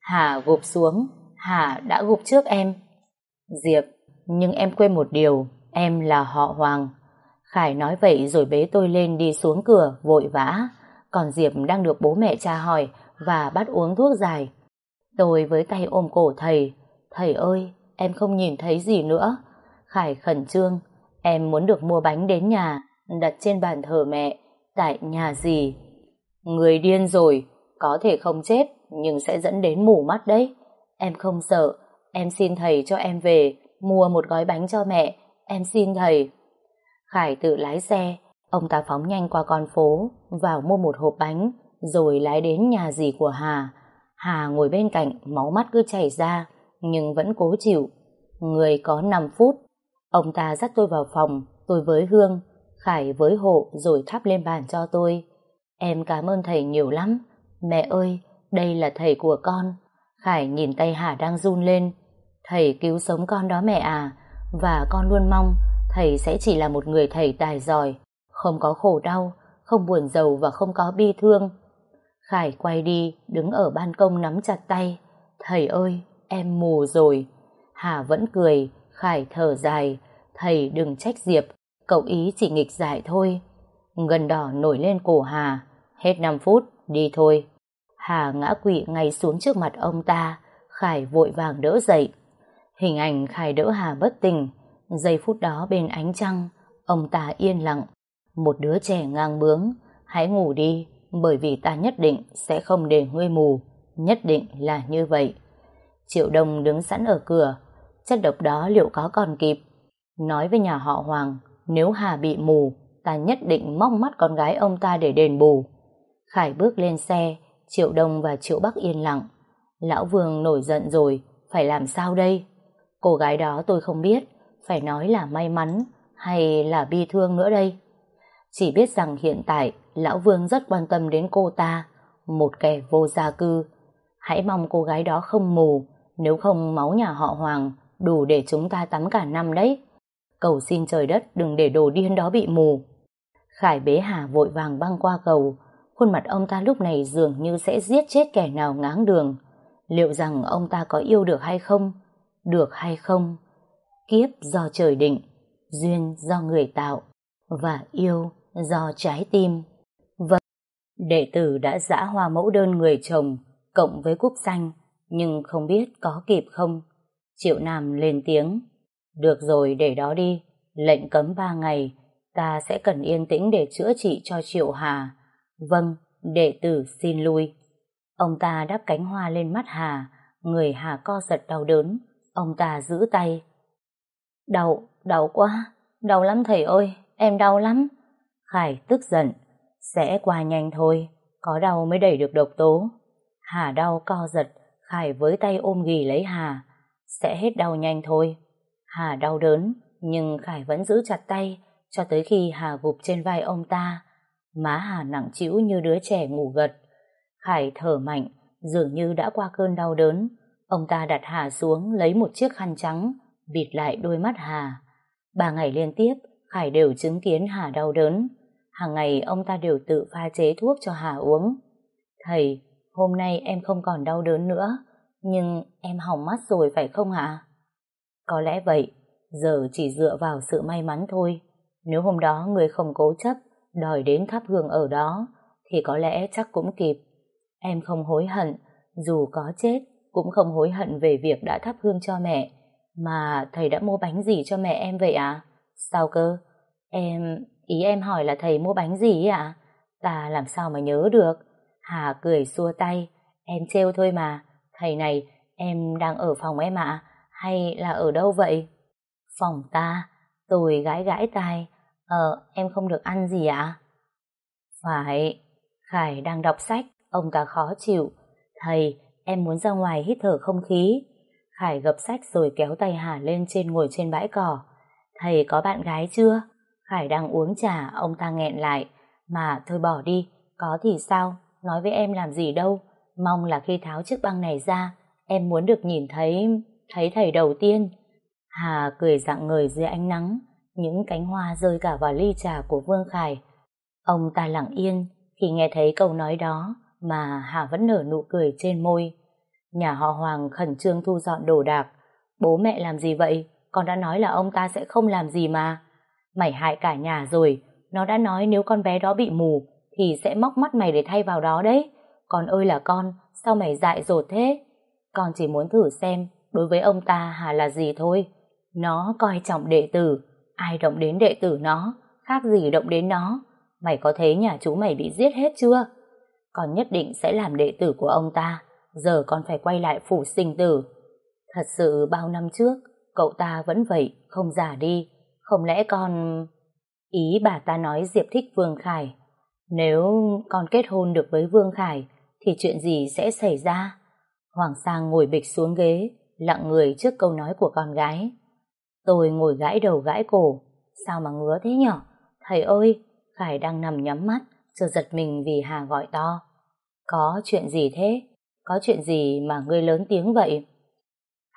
Hà gục xuống, Hà đã gục trước em. Diệp, nhưng em quên một điều, em là họ Hoàng. Khải nói vậy rồi bế tôi lên đi xuống cửa, vội vã. Còn Diệp đang được bố mẹ cha hỏi và bắt uống thuốc dài. Tôi với tay ôm cổ thầy. Thầy ơi, em không nhìn thấy gì nữa. Khải khẩn trương, em muốn được mua bánh đến nhà, đặt trên bàn thờ mẹ, tại nhà gì. Người điên rồi, có thể không chết, nhưng sẽ dẫn đến mù mắt đấy. Em không sợ, em xin thầy cho em về, mua một gói bánh cho mẹ, em xin thầy. Khải tự lái xe, ông ta phóng nhanh qua con phố, vào mua một hộp bánh, rồi lái đến nhà dì của Hà. Hà ngồi bên cạnh, máu mắt cứ chảy ra, nhưng vẫn cố chịu. Người có 5 phút, ông ta dắt tôi vào phòng, tôi với Hương, Khải với hộ rồi thắp lên bàn cho tôi. Em cảm ơn thầy nhiều lắm. Mẹ ơi, đây là thầy của con. Khải nhìn tay Hà đang run lên. Thầy cứu sống con đó mẹ à, và con luôn mong thầy sẽ chỉ là một người thầy tài giỏi, không có khổ đau, không buồn giàu và không có bi thương. Khải quay đi, đứng ở ban công nắm chặt tay. Thầy ơi, em mù rồi. Hà vẫn cười, Khải thở dài. Thầy đừng trách Diệp, cậu ý chỉ nghịch giải thôi. Gần đỏ nổi lên cổ Hà. Hết 5 phút, đi thôi. Hà ngã quỵ ngay xuống trước mặt ông ta, Khải vội vàng đỡ dậy. Hình ảnh Khải đỡ Hà bất tỉnh, giây phút đó bên ánh trăng, ông ta yên lặng. Một đứa trẻ ngang bướng, hãy ngủ đi, bởi vì ta nhất định sẽ không để ngươi mù, nhất định là như vậy. Triệu Đông đứng sẵn ở cửa, chất độc đó liệu có còn kịp? Nói với nhà họ Hoàng, nếu Hà bị mù, ta nhất định móc mắt con gái ông ta để đền bù. Khải bước lên xe, Triệu Đông và Triệu Bắc yên lặng. Lão Vương nổi giận rồi, phải làm sao đây? Cô gái đó tôi không biết, phải nói là may mắn hay là bi thương nữa đây. Chỉ biết rằng hiện tại Lão Vương rất quan tâm đến cô ta, một kẻ vô gia cư. Hãy mong cô gái đó không mù, nếu không máu nhà họ Hoàng đủ để chúng ta tắm cả năm đấy. Cầu xin trời đất đừng để đồ điên đó bị mù. Khải bế Hà vội vàng băng qua cầu, khuôn mặt ông ta lúc này dường như sẽ giết chết kẻ nào ngáng đường. Liệu rằng ông ta có yêu được hay không? Được hay không? Kiếp do trời định, duyên do người tạo, và yêu do trái tim. Vâng, đệ tử đã dã hoa mẫu đơn người chồng, cộng với quốc xanh, nhưng không biết có kịp không. Triệu Nam lên tiếng, được rồi để đó đi, lệnh cấm ba ngày, ta sẽ cần yên tĩnh để chữa trị cho Triệu Hà. Vâng, đệ tử xin lui. Ông ta đắp cánh hoa lên mắt Hà, người Hà co giật đau đớn, ông ta giữ tay. Đau, đau quá, đau lắm thầy ơi, em đau lắm. Khải tức giận, sẽ qua nhanh thôi, có đau mới đẩy được độc tố. Hà đau co giật, Khải với tay ôm ghì lấy Hà, sẽ hết đau nhanh thôi. Hà đau đớn, nhưng Khải vẫn giữ chặt tay, cho tới khi Hà gục trên vai ông ta. Má Hà nặng trĩu như đứa trẻ ngủ gật. Khải thở mạnh, dường như đã qua cơn đau đớn. Ông ta đặt Hà xuống lấy một chiếc khăn trắng, bịt lại đôi mắt Hà. Ba ngày liên tiếp, Khải đều chứng kiến Hà đau đớn. Hàng ngày ông ta đều tự pha chế thuốc cho Hà uống. Thầy, hôm nay em không còn đau đớn nữa, nhưng em hỏng mắt rồi phải không ạ? Có lẽ vậy, giờ chỉ dựa vào sự may mắn thôi. Nếu hôm đó người không cố chấp, đòi đến thắp hương ở đó, thì có lẽ chắc cũng kịp. Em không hối hận, dù có chết, cũng không hối hận về việc đã thắp hương cho mẹ. Mà thầy đã mua bánh gì cho mẹ em vậy à? Sao cơ? Em... Ý em hỏi là thầy mua bánh gì ạ? À? Ta làm sao mà nhớ được? Hà cười xua tay. Em trêu thôi mà. Thầy này, em đang ở phòng em ạ? Hay là ở đâu vậy? Phòng ta. Tôi gãi gãi tai. Ờ, em không được ăn gì ạ? Phải. Khải đang đọc sách. Ông ta khó chịu. Thầy, em muốn ra ngoài hít thở không khí. Khải gập sách rồi kéo tay Hà lên trên ngồi trên bãi cỏ. Thầy có bạn gái chưa? Khải đang uống trà, ông ta nghẹn lại. Mà thôi bỏ đi, có thì sao, nói với em làm gì đâu. Mong là khi tháo chiếc băng này ra, em muốn được nhìn thấy, thấy thầy đầu tiên. Hà cười dạng người dưới ánh nắng, những cánh hoa rơi cả vào ly trà của Vương Khải. Ông ta lặng yên khi nghe thấy câu nói đó mà Hà vẫn nở nụ cười trên môi. Nhà họ Hoàng khẩn trương thu dọn đồ đạc. Bố mẹ làm gì vậy? Con đã nói là ông ta sẽ không làm gì mà. Mày hại cả nhà rồi. Nó đã nói nếu con bé đó bị mù thì sẽ móc mắt mày để thay vào đó đấy. Con ơi là con, sao mày dại dột thế? Con chỉ muốn thử xem đối với ông ta hà là gì thôi. Nó coi trọng đệ tử. Ai động đến đệ tử nó, khác gì động đến nó. Mày có thấy nhà chú mày bị giết hết chưa? Con nhất định sẽ làm đệ tử của ông ta. Giờ con phải quay lại phủ sinh tử. Thật sự bao năm trước, cậu ta vẫn vậy, không giả đi. Không lẽ con... Ý bà ta nói Diệp thích Vương Khải. Nếu con kết hôn được với Vương Khải, thì chuyện gì sẽ xảy ra? Hoàng Sang ngồi bịch xuống ghế, lặng người trước câu nói của con gái. Tôi ngồi gãi đầu gãi cổ. Sao mà ngứa thế nhở? Thầy ơi, Khải đang nằm nhắm mắt, chờ giật mình vì Hà gọi to. Có chuyện gì thế? Có chuyện gì mà ngươi lớn tiếng vậy?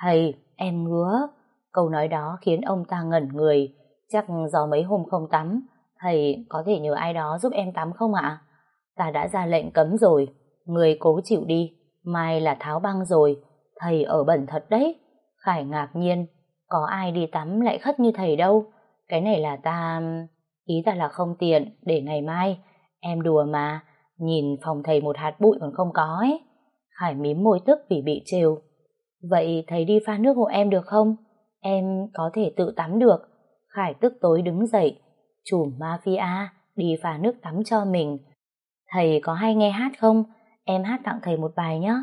Thầy, em ngứa. Câu nói đó khiến ông ta ngẩn người. Chắc do mấy hôm không tắm. Thầy có thể nhờ ai đó giúp em tắm không ạ? Ta đã ra lệnh cấm rồi. Người cố chịu đi. Mai là tháo băng rồi. Thầy ở bẩn thật đấy. Khải ngạc nhiên. Có ai đi tắm lại khất như thầy đâu. Cái này là ta... Ý ta là không tiện. Để ngày mai. Em đùa mà. Nhìn phòng thầy một hạt bụi còn không có ấy. Khải mím môi tức vì bị trêu. Vậy thầy đi pha nước hộ em được không? Em có thể tự tắm được. Khải tức tối đứng dậy. Chùm mafia, đi pha nước tắm cho mình. Thầy có hay nghe hát không? Em hát tặng thầy một bài nhé.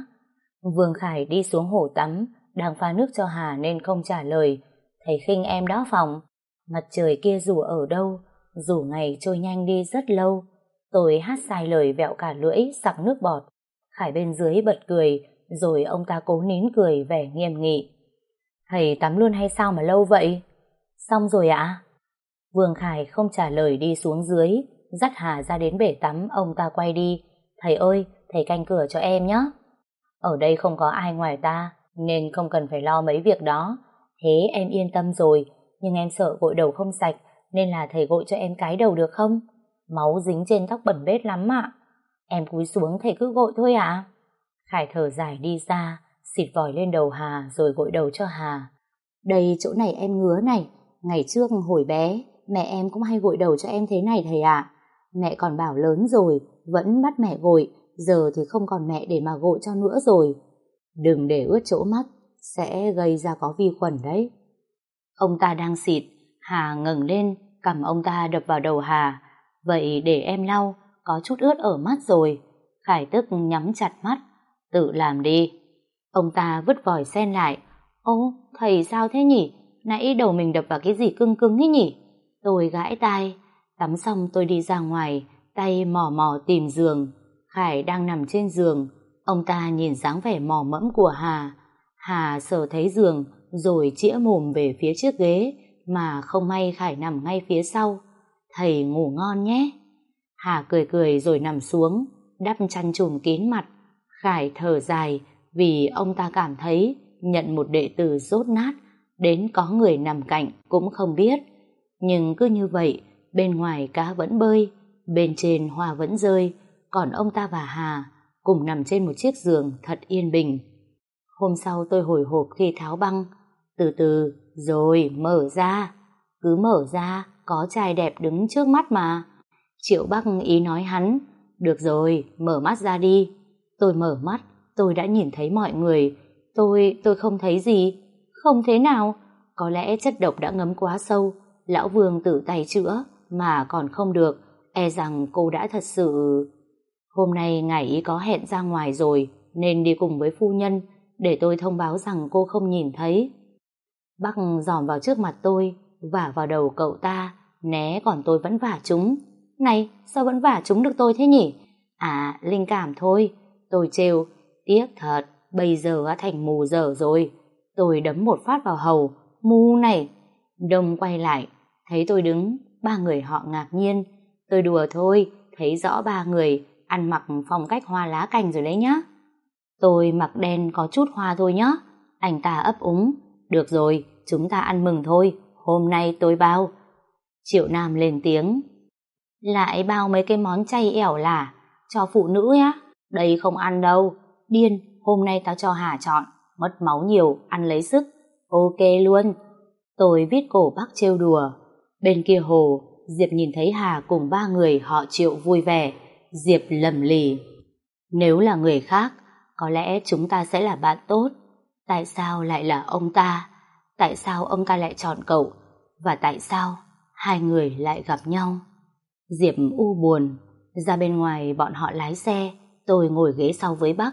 Vương Khải đi xuống hồ tắm, đang pha nước cho Hà nên không trả lời. Thầy khinh em đó phòng. Mặt trời kia dù ở đâu, dù ngày trôi nhanh đi rất lâu. Tôi hát sai lời vẹo cả lưỡi, sặc nước bọt. Khải bên dưới bật cười, rồi ông ta cố nín cười vẻ nghiêm nghị. Thầy tắm luôn hay sao mà lâu vậy? Xong rồi ạ? Vương Khải không trả lời đi xuống dưới, dắt Hà ra đến bể tắm, ông ta quay đi. Thầy ơi, thầy canh cửa cho em nhé. Ở đây không có ai ngoài ta, nên không cần phải lo mấy việc đó. Thế em yên tâm rồi, nhưng em sợ gội đầu không sạch, nên là thầy gội cho em cái đầu được không? Máu dính trên tóc bẩn bết lắm ạ. Em cúi xuống thầy cứ gội thôi ạ. Khải thở dài đi ra, xịt vòi lên đầu Hà rồi gội đầu cho Hà. Đây chỗ này em ngứa này, ngày trước hồi bé, mẹ em cũng hay gội đầu cho em thế này thầy ạ. Mẹ còn bảo lớn rồi, vẫn bắt mẹ gội, giờ thì không còn mẹ để mà gội cho nữa rồi. Đừng để ướt chỗ mắt, sẽ gây ra có vi khuẩn đấy. Ông ta đang xịt, Hà ngẩng lên, cầm ông ta đập vào đầu Hà. Vậy để em lau, có chút ướt ở mắt rồi. Khải tức nhắm chặt mắt, tự làm đi. Ông ta vứt vòi sen lại. Ô, thầy sao thế nhỉ? Nãy đầu mình đập vào cái gì cưng cưng ấy nhỉ? Tôi gãi tai, tắm xong tôi đi ra ngoài, tay mò mò tìm giường. Khải đang nằm trên giường, ông ta nhìn dáng vẻ mò mẫm của Hà. Hà sờ thấy giường, rồi chĩa mồm về phía chiếc ghế, mà không may Khải nằm ngay phía sau. Thầy ngủ ngon nhé. Hà cười cười rồi nằm xuống, đắp chăn trùm kín mặt. Khải thở dài vì ông ta cảm thấy nhận một đệ tử rốt nát đến có người nằm cạnh cũng không biết. Nhưng cứ như vậy, bên ngoài cá vẫn bơi, bên trên hoa vẫn rơi, còn ông ta và Hà cùng nằm trên một chiếc giường thật yên bình. Hôm sau tôi hồi hộp khi tháo băng, từ từ rồi mở ra, cứ mở ra có trai đẹp đứng trước mắt mà. Triệu Bắc ý nói hắn, được rồi, mở mắt ra đi. Tôi mở mắt, tôi đã nhìn thấy mọi người, tôi, tôi không thấy gì. Không thế nào, có lẽ chất độc đã ngấm quá sâu, lão Vương tự tay chữa, mà còn không được, e rằng cô đã thật sự... Hôm nay ngài ý có hẹn ra ngoài rồi, nên đi cùng với phu nhân, để tôi thông báo rằng cô không nhìn thấy. Bắc dòm vào trước mặt tôi, vả vào đầu cậu ta, né còn tôi vẫn vả chúng. Này, sao vẫn vả chúng được tôi thế nhỉ? À, linh cảm thôi. Tôi trêu, tiếc thật, bây giờ thành mù dở rồi. Tôi đấm một phát vào hầu, mù này. Đông quay lại, thấy tôi đứng, ba người họ ngạc nhiên. Tôi đùa thôi, thấy rõ ba người, ăn mặc phong cách hoa lá cành rồi đấy nhá. Tôi mặc đen có chút hoa thôi nhá. Anh ta ấp úng. Được rồi, chúng ta ăn mừng thôi, hôm nay tôi bao. Triệu Nam lên tiếng. Lại bao mấy cái món chay ẻo lả, cho phụ nữ nhá. Đây không ăn đâu. Điên, hôm nay tao cho Hà chọn. Mất máu nhiều, ăn lấy sức. Ok luôn. Tôi viết cổ bác trêu đùa. Bên kia hồ, Diệp nhìn thấy Hà cùng ba người họ triệu vui vẻ. Diệp lầm lì. Nếu là người khác, có lẽ chúng ta sẽ là bạn tốt. Tại sao lại là ông ta? Tại sao ông ta lại chọn cậu? Và tại sao hai người lại gặp nhau? Diệp u buồn. Ra bên ngoài bọn họ lái xe, tôi ngồi ghế sau với Bắc.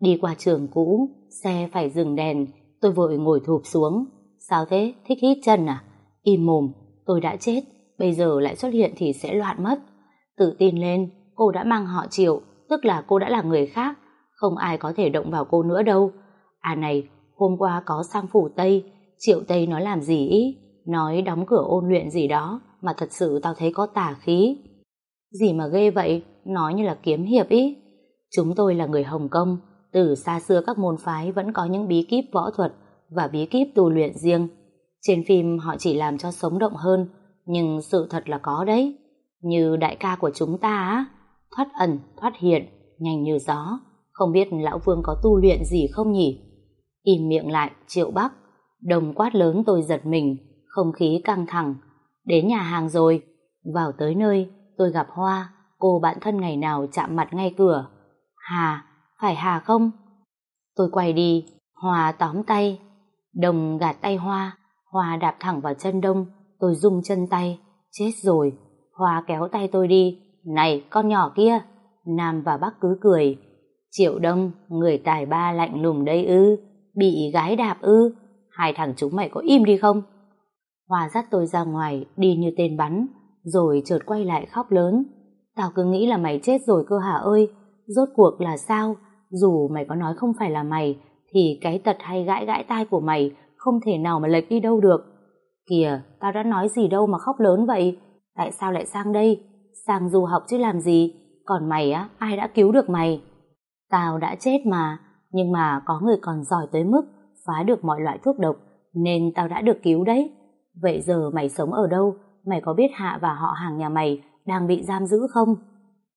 Đi qua trường cũ, xe phải dừng đèn, tôi vội ngồi thụp xuống. Sao thế? Thích hít chân à? Im mồm, tôi đã chết, bây giờ lại xuất hiện thì sẽ loạn mất. Tự tin lên, cô đã mang họ triệu, tức là cô đã là người khác, không ai có thể động vào cô nữa đâu. À này, hôm qua có sang phủ Tây, Triệu Tây nó làm gì ý? Nói đóng cửa ôn luyện gì đó, mà thật sự tao thấy có tà khí. Gì mà ghê vậy, nói như là kiếm hiệp ý. Chúng tôi là người Hồng Kông, từ xa xưa các môn phái vẫn có những bí kíp võ thuật và bí kíp tu luyện riêng. Trên phim họ chỉ làm cho sống động hơn, nhưng sự thật là có đấy. Như đại ca của chúng ta á, thoát ẩn, thoát hiện, nhanh như gió. Không biết lão Vương có tu luyện gì không nhỉ? Im miệng lại, triệu bắc. Đồng quát lớn tôi giật mình, không khí căng thẳng. Đến nhà hàng rồi, vào tới nơi, tôi gặp Hoa, cô bạn thân ngày nào chạm mặt ngay cửa. Hà, phải Hà không? Tôi quay đi, Hoa tóm tay. Đồng gạt tay Hoa, Hoa đạp thẳng vào chân Đông, tôi rung chân tay. Chết rồi, Hoa kéo tay tôi đi. Này, con nhỏ kia! Nam và Bắc cứ cười. Triệu Đông, người tài ba lạnh lùng đây ư, bị gái đạp ư, hai thằng chúng mày có im đi không? Hòa dắt tôi ra ngoài, đi như tên bắn, rồi chợt quay lại khóc lớn. Tao cứ nghĩ là mày chết rồi cơ hả ơi, rốt cuộc là sao? Dù mày có nói không phải là mày, thì cái tật hay gãi gãi tai của mày không thể nào mà lệch đi đâu được. Kìa, tao đã nói gì đâu mà khóc lớn vậy? Tại sao lại sang đây? Sang du học chứ làm gì? Còn mày á, ai đã cứu được mày? Tao đã chết mà, nhưng mà có người còn giỏi tới mức phá được mọi loại thuốc độc, nên tao đã được cứu đấy. Vậy giờ mày sống ở đâu? Mày có biết Hạ và họ hàng nhà mày đang bị giam giữ không?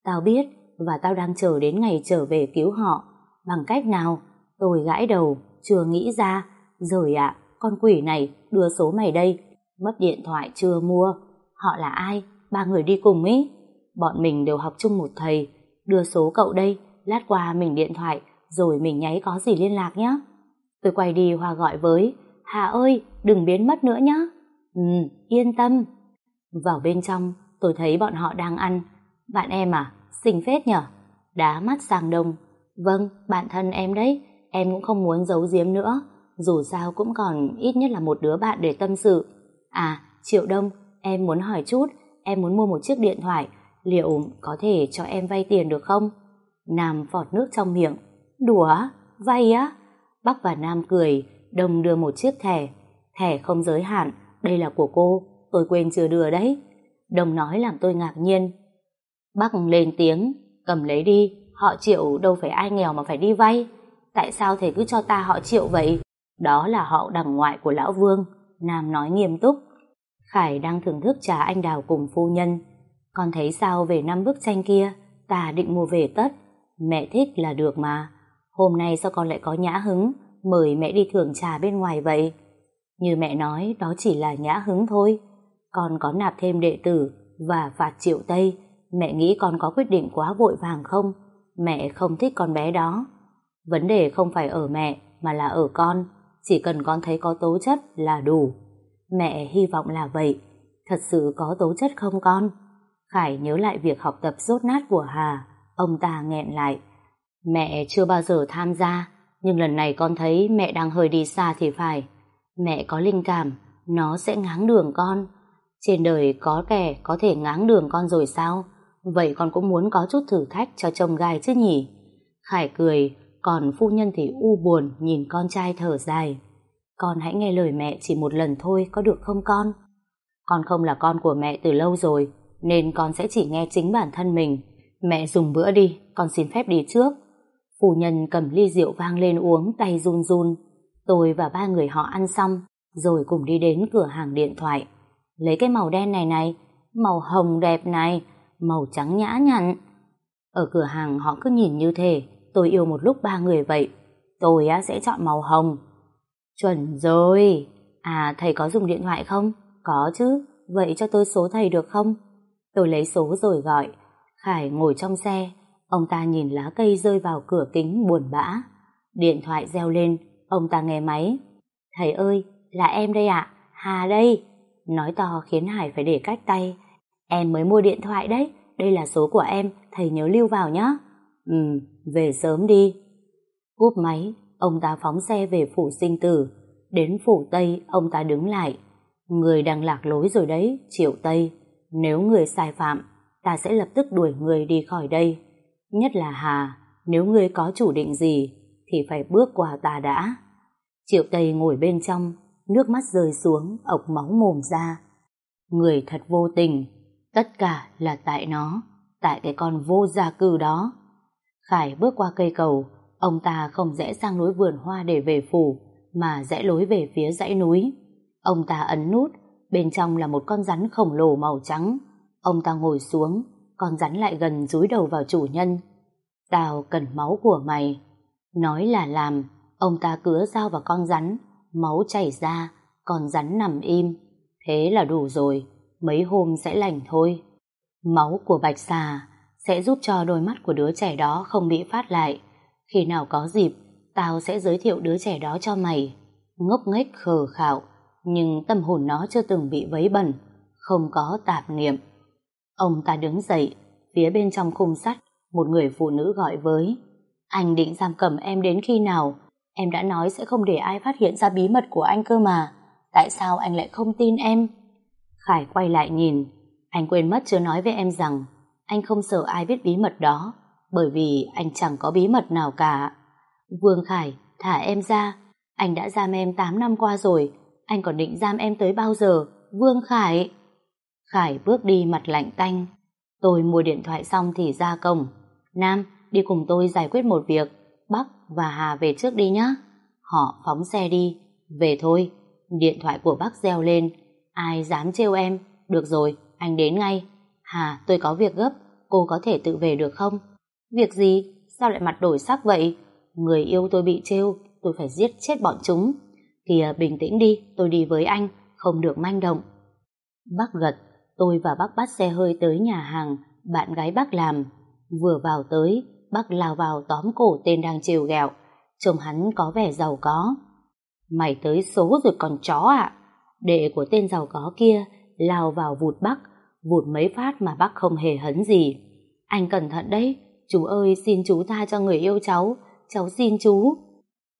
Tao biết, và tao đang chờ đến ngày trở về cứu họ. Bằng cách nào? Tôi gãi đầu, chưa nghĩ ra. Rồi ạ, con quỷ này đưa số mày đây. Mất điện thoại chưa mua. Họ là ai? Ba người đi cùng ý. Bọn mình đều học chung một thầy. Đưa số cậu đây, lát qua mình điện thoại, rồi mình nháy có gì liên lạc nhé. Tôi quay đi Hoa gọi với, Hà ơi, đừng biến mất nữa nhé. Ừ, yên tâm. Vào bên trong, tôi thấy bọn họ đang ăn. Bạn em à, xinh phết nhở? Đá mắt sang đông. Vâng, bạn thân em đấy, em cũng không muốn giấu giếm nữa. Dù sao cũng còn ít nhất là một đứa bạn để tâm sự. À, Triệu Đông, em muốn hỏi chút, em muốn mua một chiếc điện thoại, liệu có thể cho em vay tiền được không? Nam phọt nước trong miệng. Đùa, vay á? Bắc và Nam cười, Đông đưa một chiếc thẻ. Thẻ không giới hạn, đây là của cô, tôi quên chưa đưa đấy. đồng nói làm tôi ngạc nhiên. bác lên tiếng, cầm lấy đi, họ triệu đâu phải ai nghèo mà phải đi vay. Tại sao thầy cứ cho ta họ triệu vậy? Đó là họ đằng ngoại của Lão Vương, Nam nói nghiêm túc. Khải đang thưởng thức trà anh đào cùng phu nhân. Con thấy sao về năm bức tranh kia, ta định mua về tất. Mẹ thích là được mà. Hôm nay sao con lại có nhã hứng, mời mẹ đi thưởng trà bên ngoài vậy? Như mẹ nói, đó chỉ là nhã hứng thôi. Con có nạp thêm đệ tử và phạt triệu Tây. Mẹ nghĩ con có quyết định quá vội vàng không? Mẹ không thích con bé đó. Vấn đề không phải ở mẹ, mà là ở con. Chỉ cần con thấy có tố chất là đủ. Mẹ hy vọng là vậy. Thật sự có tố chất không con? Khải nhớ lại việc học tập rốt nát của Hà. Ông ta nghẹn lại. Mẹ chưa bao giờ tham gia, nhưng lần này con thấy mẹ đang hơi đi xa thì phải. Mẹ có linh cảm, nó sẽ ngáng đường con. Trên đời có kẻ có thể ngáng đường con rồi sao? Vậy con cũng muốn có chút thử thách cho chồng gai chứ nhỉ? Khải cười, còn phu nhân thì u buồn nhìn con trai thở dài. Con hãy nghe lời mẹ chỉ một lần thôi, có được không con? Con không là con của mẹ từ lâu rồi, nên con sẽ chỉ nghe chính bản thân mình. Mẹ dùng bữa đi, con xin phép đi trước. Phu nhân cầm ly rượu vang lên uống, tay run run. Tôi và ba người họ ăn xong, rồi cùng đi đến cửa hàng điện thoại. Lấy cái màu đen này này, màu hồng đẹp này, màu trắng nhã nhặn. Ở cửa hàng họ cứ nhìn như thế, tôi yêu một lúc ba người vậy. Tôi á sẽ chọn màu hồng. Chuẩn rồi. À, thầy có dùng điện thoại không? Có chứ. Vậy cho tôi số thầy được không? Tôi lấy số rồi gọi. Khải ngồi trong xe. Ông ta nhìn lá cây rơi vào cửa kính buồn bã. Điện thoại reo lên. Ông ta nghe máy. Thầy ơi, là em đây ạ. Hà đây. Nói to khiến Hải phải để cách tay. Em mới mua điện thoại đấy. Đây là số của em. Thầy nhớ lưu vào nhé. Ừ, về sớm đi. Cúp máy, ông ta phóng xe về phủ sinh tử. Đến phủ Tây, ông ta đứng lại. Người đang lạc lối rồi đấy, Triệu Tây. Nếu người sai phạm, ta sẽ lập tức đuổi người đi khỏi đây. Nhất là Hà, nếu người có chủ định gì, thì phải bước qua ta đã. Triệu Tây ngồi bên trong, nước mắt rơi xuống, ọc máu mồm ra. Người thật vô tình, tất cả là tại nó, tại cái con vô gia cư đó. Khải bước qua cây cầu, ông ta không rẽ sang núi vườn hoa để về phủ, mà rẽ lối về phía dãy núi. Ông ta ấn nút, bên trong là một con rắn khổng lồ màu trắng. Ông ta ngồi xuống, con rắn lại gần rúi đầu vào chủ nhân. Tao cần máu của mày. Nói là làm, ông ta cứa dao vào con rắn, máu chảy ra, con rắn nằm im. Thế là đủ rồi, mấy hôm sẽ lành thôi. Máu của bạch xà sẽ giúp cho đôi mắt của đứa trẻ đó không bị phát lại. Khi nào có dịp, tao sẽ giới thiệu đứa trẻ đó cho mày. Ngốc nghếch khờ khạo, nhưng tâm hồn nó chưa từng bị vấy bẩn, không có tạp niệm. Ông ta đứng dậy, phía bên trong khung sắt, một người phụ nữ gọi với. Anh định giam cầm em đến khi nào? Em đã nói sẽ không để ai phát hiện ra bí mật của anh cơ mà. Tại sao anh lại không tin em? Khải quay lại nhìn. Anh quên mất chưa nói với em rằng anh không sợ ai biết bí mật đó bởi vì anh chẳng có bí mật nào cả. Vương Khải, thả em ra. Anh đã giam em 8 năm qua rồi. Anh còn định giam em tới bao giờ? Vương Khải! Khải bước đi mặt lạnh tanh. Tôi mua điện thoại xong thì ra cổng. Nam, đi cùng tôi giải quyết một việc. Bắc và Hà về trước đi nhé. Họ phóng xe đi. Về thôi. Điện thoại của bác reo lên. Ai dám trêu em? Được rồi, anh đến ngay. Hà, tôi có việc gấp, cô có thể tự về được không? Việc gì? Sao lại mặt đổi sắc vậy? Người yêu tôi bị trêu, tôi phải giết chết bọn chúng. Kìa, bình tĩnh đi, tôi đi với anh, không được manh động. Bác gật, tôi và bác bắt xe hơi tới nhà hàng, bạn gái bác làm. Vừa vào tới, bác lao vào tóm cổ tên đang trêu ghẹo. Trông hắn có vẻ giàu có. Mày tới số rồi còn chó ạ. Đệ của tên giàu có kia lao vào vụt bác, vụt mấy phát mà bác không hề hấn gì. Anh cẩn thận đấy, chú ơi xin chú tha cho người yêu cháu, cháu xin chú.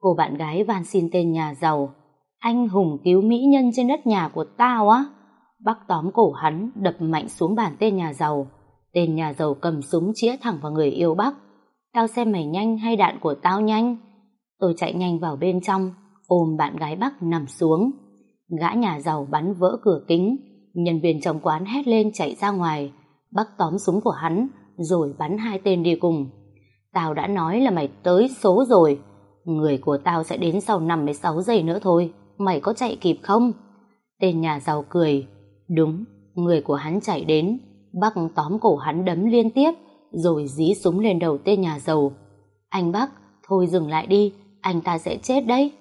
Cô bạn gái van xin tên nhà giàu. Anh hùng cứu mỹ nhân trên đất nhà của tao á. Bác tóm cổ hắn, đập mạnh xuống bàn tên nhà giàu. Tên nhà giàu cầm súng chĩa thẳng vào người yêu bác. Tao xem mày nhanh hay đạn của tao nhanh. Tôi chạy nhanh vào bên trong, ôm bạn gái bắc nằm xuống. Gã nhà giàu bắn vỡ cửa kính, nhân viên trong quán hét lên chạy ra ngoài. bắc tóm súng của hắn, rồi bắn hai tên đi cùng. Tao đã nói là mày tới số rồi. Người của tao sẽ đến sau 56 giây nữa thôi. Mày có chạy kịp không? Tên nhà giàu cười. Đúng, người của hắn chạy đến. bắc tóm cổ hắn đấm liên tiếp, rồi dí súng lên đầu tên nhà giàu. Anh bác, thôi dừng lại đi, anh ta sẽ chết đấy.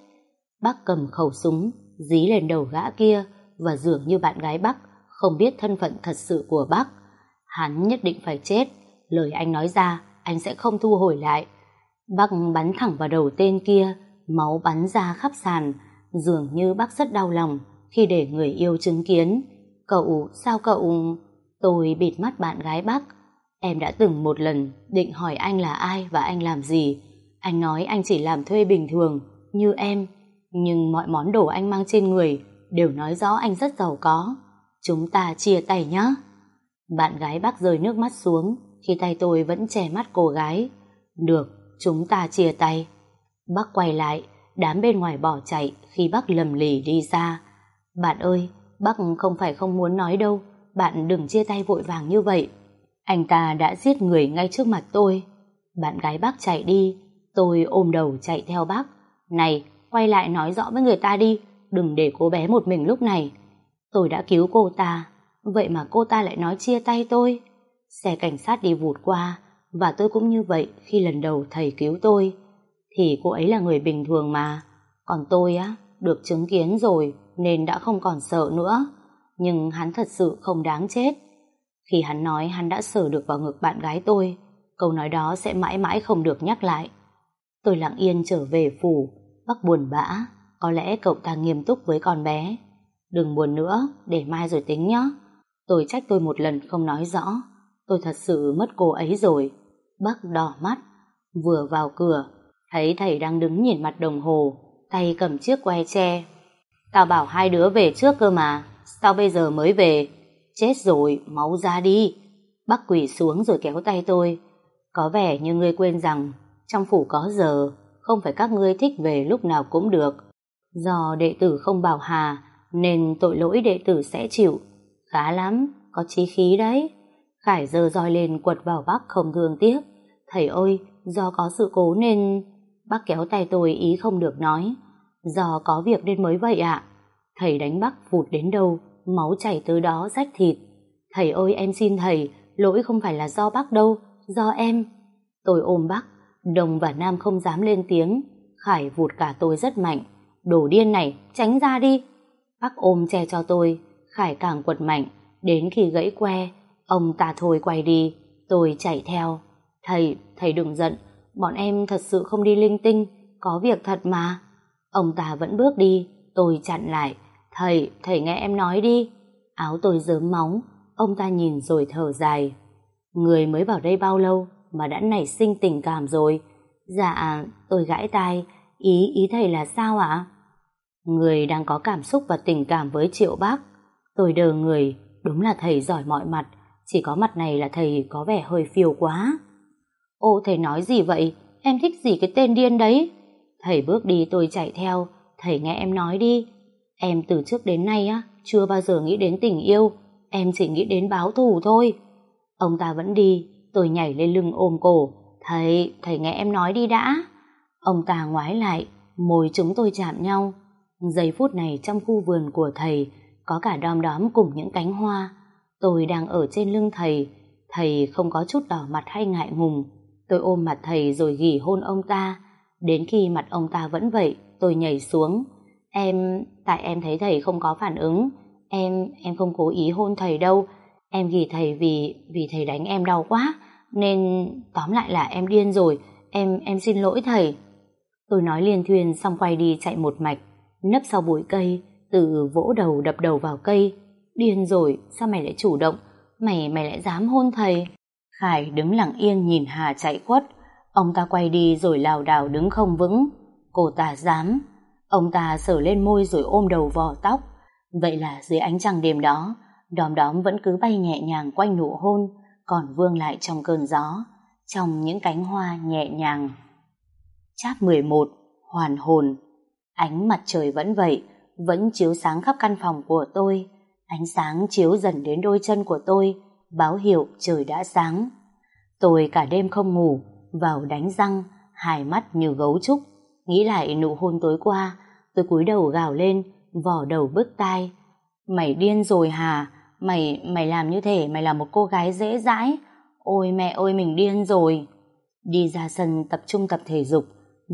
Bác cầm khẩu súng, dí lên đầu gã kia, và dường như bạn gái bác không biết thân phận thật sự của bác. Hắn nhất định phải chết, lời anh nói ra, anh sẽ không thu hồi lại. Bác bắn thẳng vào đầu tên kia, máu bắn ra khắp sàn, dường như bác rất đau lòng khi để người yêu chứng kiến. Cậu, sao cậu... Tôi bịt mắt bạn gái bác. Em đã từng một lần định hỏi anh là ai và anh làm gì. Anh nói anh chỉ làm thuê bình thường, như em. Nhưng mọi món đồ anh mang trên người đều nói rõ anh rất giàu có. Chúng ta chia tay nhé. Bạn gái bác rơi nước mắt xuống khi tay tôi vẫn che mắt cô gái. Được, chúng ta chia tay. Bác quay lại, đám bên ngoài bỏ chạy khi bác lầm lì đi ra. Bạn ơi, bác không phải không muốn nói đâu, bạn đừng chia tay vội vàng như vậy. Anh ta đã giết người ngay trước mặt tôi. Bạn gái bác chạy đi, tôi ôm đầu chạy theo bác. Này, quay lại nói rõ với người ta đi, đừng để cô bé một mình lúc này. Tôi đã cứu cô ta, vậy mà cô ta lại nói chia tay tôi. Xe cảnh sát đi vụt qua, và tôi cũng như vậy khi lần đầu thầy cứu tôi. Thì cô ấy là người bình thường mà, còn tôi á, được chứng kiến rồi nên đã không còn sợ nữa. Nhưng hắn thật sự không đáng chết. Khi hắn nói hắn đã sờ được vào ngực bạn gái tôi, câu nói đó sẽ mãi mãi không được nhắc lại. Tôi lặng yên trở về phủ, bác buồn bã, có lẽ cậu ta nghiêm túc với con bé. Đừng buồn nữa, để mai rồi tính nhé. Tôi trách tôi một lần không nói rõ. Tôi thật sự mất cô ấy rồi. Bác đỏ mắt. Vừa vào cửa, thấy thầy đang đứng nhìn mặt đồng hồ, tay cầm chiếc que tre. Tao bảo hai đứa về trước cơ mà, sao bây giờ mới về? Chết rồi, máu ra đi. Bác quỷ xuống rồi kéo tay tôi. Có vẻ như ngươi quên rằng trong phủ có giờ, không phải các ngươi thích về lúc nào cũng được. Do đệ tử không bảo hà, nên tội lỗi đệ tử sẽ chịu. Khá lắm, có chí khí đấy. Khải giờ roi lên quật vào bác không thương tiếc. Thầy ơi, do có sự cố nên... Bác kéo tay tôi ý không được nói. Do có việc nên mới vậy ạ. Thầy đánh bác vụt đến đâu, máu chảy từ đó rách thịt. Thầy ơi em xin thầy, lỗi không phải là do bác đâu, do em. Tôi ôm bác, Đồng và Nam không dám lên tiếng. Khải vụt cả tôi rất mạnh. Đồ điên này, tránh ra đi. Bác ôm che cho tôi, Khải càng quật mạnh, đến khi gãy que, ông ta thôi quay đi, tôi chạy theo. Thầy, thầy đừng giận, bọn em thật sự không đi linh tinh, có việc thật mà. Ông ta vẫn bước đi, tôi chặn lại. Thầy, thầy nghe em nói đi. Áo tôi dớm móng ông ta nhìn rồi thở dài. Người mới vào đây bao lâu mà đã nảy sinh tình cảm rồi? Dạ, tôi gãi tai, ý ý thầy là sao ạ? Người đang có cảm xúc và tình cảm với Triệu Bác. Tôi đờ người, đúng là thầy giỏi mọi mặt, chỉ có mặt này là thầy có vẻ hơi phiêu quá. Ô thầy nói gì vậy? Em thích gì cái tên điên đấy? Thầy bước đi tôi chạy theo, thầy nghe em nói đi. Em từ trước đến nay á, chưa bao giờ nghĩ đến tình yêu, em chỉ nghĩ đến báo thù thôi. Ông ta vẫn đi, tôi nhảy lên lưng ôm cổ. Thầy, thầy nghe em nói đi đã. Ông ta ngoái lại, môi chúng tôi chạm nhau. Giây phút này trong khu vườn của thầy có cả đom đóm cùng những cánh hoa. Tôi đang ở trên lưng thầy, thầy không có chút đỏ mặt hay ngại ngùng. Tôi ôm mặt thầy rồi gỉ hôn ông ta. Đến khi mặt ông ta vẫn vậy, tôi nhảy xuống. Em, tại em thấy thầy không có phản ứng. Em, em không cố ý hôn thầy đâu. Em ghì thầy vì, vì thầy đánh em đau quá. Nên, tóm lại là em điên rồi. Em, em xin lỗi thầy. Tôi nói liên thuyền xong quay đi chạy một mạch. Nấp sau bụi cây, tự vỗ đầu đập đầu vào cây. Điên rồi, sao mày lại chủ động? Mày, mày lại dám hôn thầy? Khải đứng lặng yên nhìn Hà chạy khuất. Ông ta quay đi rồi lảo đảo đứng không vững. Cô ta dám. Ông ta sờ lên môi rồi ôm đầu vò tóc. Vậy là dưới ánh trăng đêm đó, đom đóm vẫn cứ bay nhẹ nhàng quanh nụ hôn, còn vương lại trong cơn gió, trong những cánh hoa nhẹ nhàng. Cháp 11, hoàn hồn. Ánh mặt trời vẫn vậy, vẫn chiếu sáng khắp căn phòng của tôi. Ánh sáng chiếu dần đến đôi chân của tôi, báo hiệu trời đã sáng. Tôi cả đêm không ngủ, vào đánh răng, hai mắt như gấu trúc. Nghĩ lại nụ hôn tối qua, tôi cúi đầu gào lên, vò đầu bứt tai. Mày điên rồi hà, mày mày làm như thế, mày là một cô gái dễ dãi. Ôi mẹ ơi mình điên rồi. Đi ra sân tập trung tập thể dục,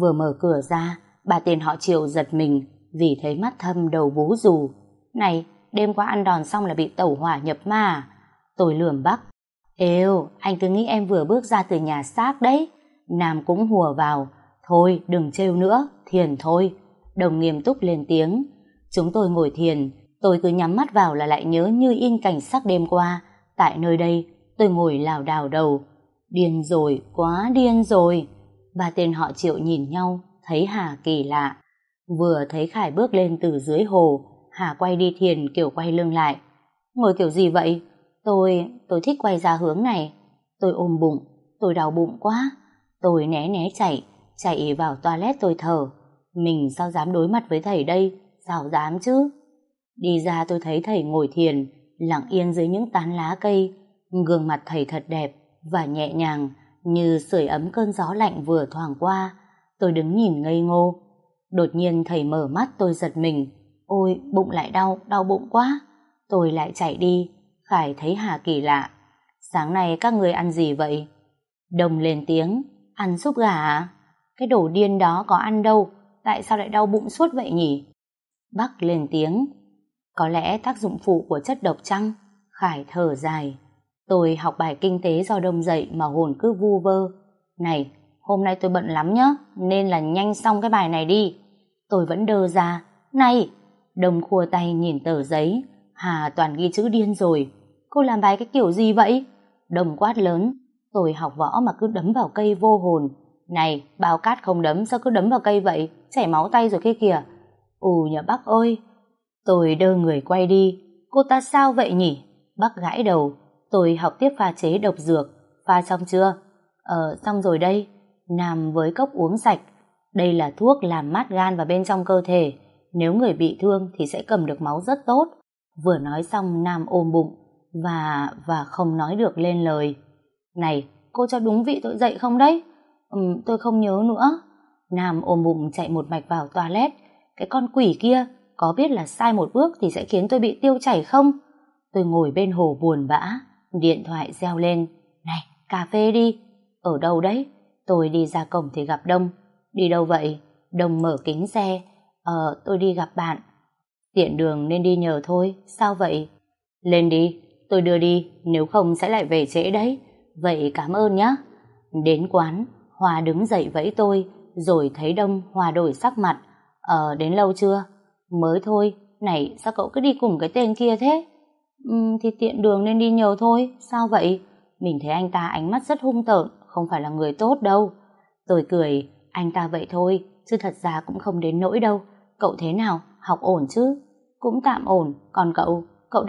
vừa mở cửa ra, bà tiền họ triệu giật mình vì thấy mắt thâm đầu bú rù. Này, đêm qua ăn đòn xong là bị tẩu hỏa nhập ma à? Tôi lườm bắc. Êu, anh cứ nghĩ em vừa bước ra từ nhà xác đấy. Nam cũng hùa vào. Thôi, đừng trêu nữa, thiền thôi. Đồng nghiêm túc lên tiếng. Chúng tôi ngồi thiền, tôi cứ nhắm mắt vào là lại nhớ như in cảnh sắc đêm qua. Tại nơi đây, tôi ngồi lảo đảo đầu. Điên rồi, quá điên rồi. Ba tên họ triệu nhìn nhau, thấy Hà kỳ lạ. Vừa thấy Khải bước lên từ dưới hồ, Hà quay đi thiền kiểu quay lưng lại. Ngồi kiểu gì vậy? Tôi, tôi thích quay ra hướng này. Tôi ôm bụng, tôi đau bụng quá. Tôi né né chạy, chạy vào toilet tôi thở. Mình sao dám đối mặt với thầy đây? Sao dám chứ? Đi ra tôi thấy thầy ngồi thiền, lặng yên dưới những tán lá cây. Gương mặt thầy thật đẹp và nhẹ nhàng, như sưởi ấm cơn gió lạnh vừa thoảng qua. Tôi đứng nhìn ngây ngô. Đột nhiên thầy mở mắt tôi giật mình. Ôi, bụng lại đau, đau bụng quá. Tôi lại chạy đi. Khải thấy Hà kỳ lạ. Sáng nay các người ăn gì vậy? Đồng lên tiếng. Ăn súp gà à? Cái đồ điên đó có ăn đâu. Tại sao lại đau bụng suốt vậy nhỉ? Bắc lên tiếng. Có lẽ tác dụng phụ của chất độc chăng? Khải thở dài. Tôi học bài kinh tế do đông dậy mà hồn cứ vu vơ. Này, hôm nay tôi bận lắm nhá, nên là nhanh xong cái bài này đi. Tôi vẫn đơ ra. Này! Đồng khua tay nhìn tờ giấy. Hà toàn ghi chữ điên rồi. Cô làm bài cái kiểu gì vậy? Đồng quát lớn. Tôi học võ mà cứ đấm vào cây vô hồn. Này, bao cát không đấm sao cứ đấm vào cây vậy? Chảy máu tay rồi kia kìa. Ù nhà bác ơi! Tôi đơ người quay đi. Cô ta sao vậy nhỉ? Bác gãi đầu. Tôi học tiếp pha chế độc dược. Pha xong chưa? Ờ, xong rồi đây. Nam với cốc uống sạch. Đây là thuốc làm mát gan vào bên trong cơ thể. Nếu người bị thương thì sẽ cầm được máu rất tốt. Vừa nói xong Nam ôm bụng và và không nói được lên lời. Này, cô cho đúng vị tôi dậy không đấy? Ừ, tôi không nhớ nữa. Nam ôm bụng chạy một mạch vào toilet. Cái con quỷ kia có biết là sai một bước thì sẽ khiến tôi bị tiêu chảy không? Tôi ngồi bên hồ buồn bã, điện thoại reo lên. Này, cà phê đi. Ở đâu đấy? Tôi đi ra cổng thì gặp Đông. Đi đâu vậy? Đông mở kính xe. Ờ, tôi đi gặp bạn. Tiện đường nên đi nhờ thôi. Sao vậy? Lên đi, tôi đưa đi, nếu không sẽ lại về trễ đấy. Vậy cảm ơn nhé. Đến quán, Hòa đứng dậy vẫy tôi, rồi thấy Đông Hòa đổi sắc mặt. Ờ, đến lâu chưa? Mới thôi, này sao cậu cứ đi cùng cái tên kia thế? Uhm, thì tiện đường nên đi nhiều thôi, sao vậy? Mình thấy anh ta ánh mắt rất hung tợn, không phải là người tốt đâu. Tôi cười, anh ta vậy thôi, chứ thật ra cũng không đến nỗi đâu. Cậu thế nào, học ổn chứ? Cũng tạm ổn, còn cậu?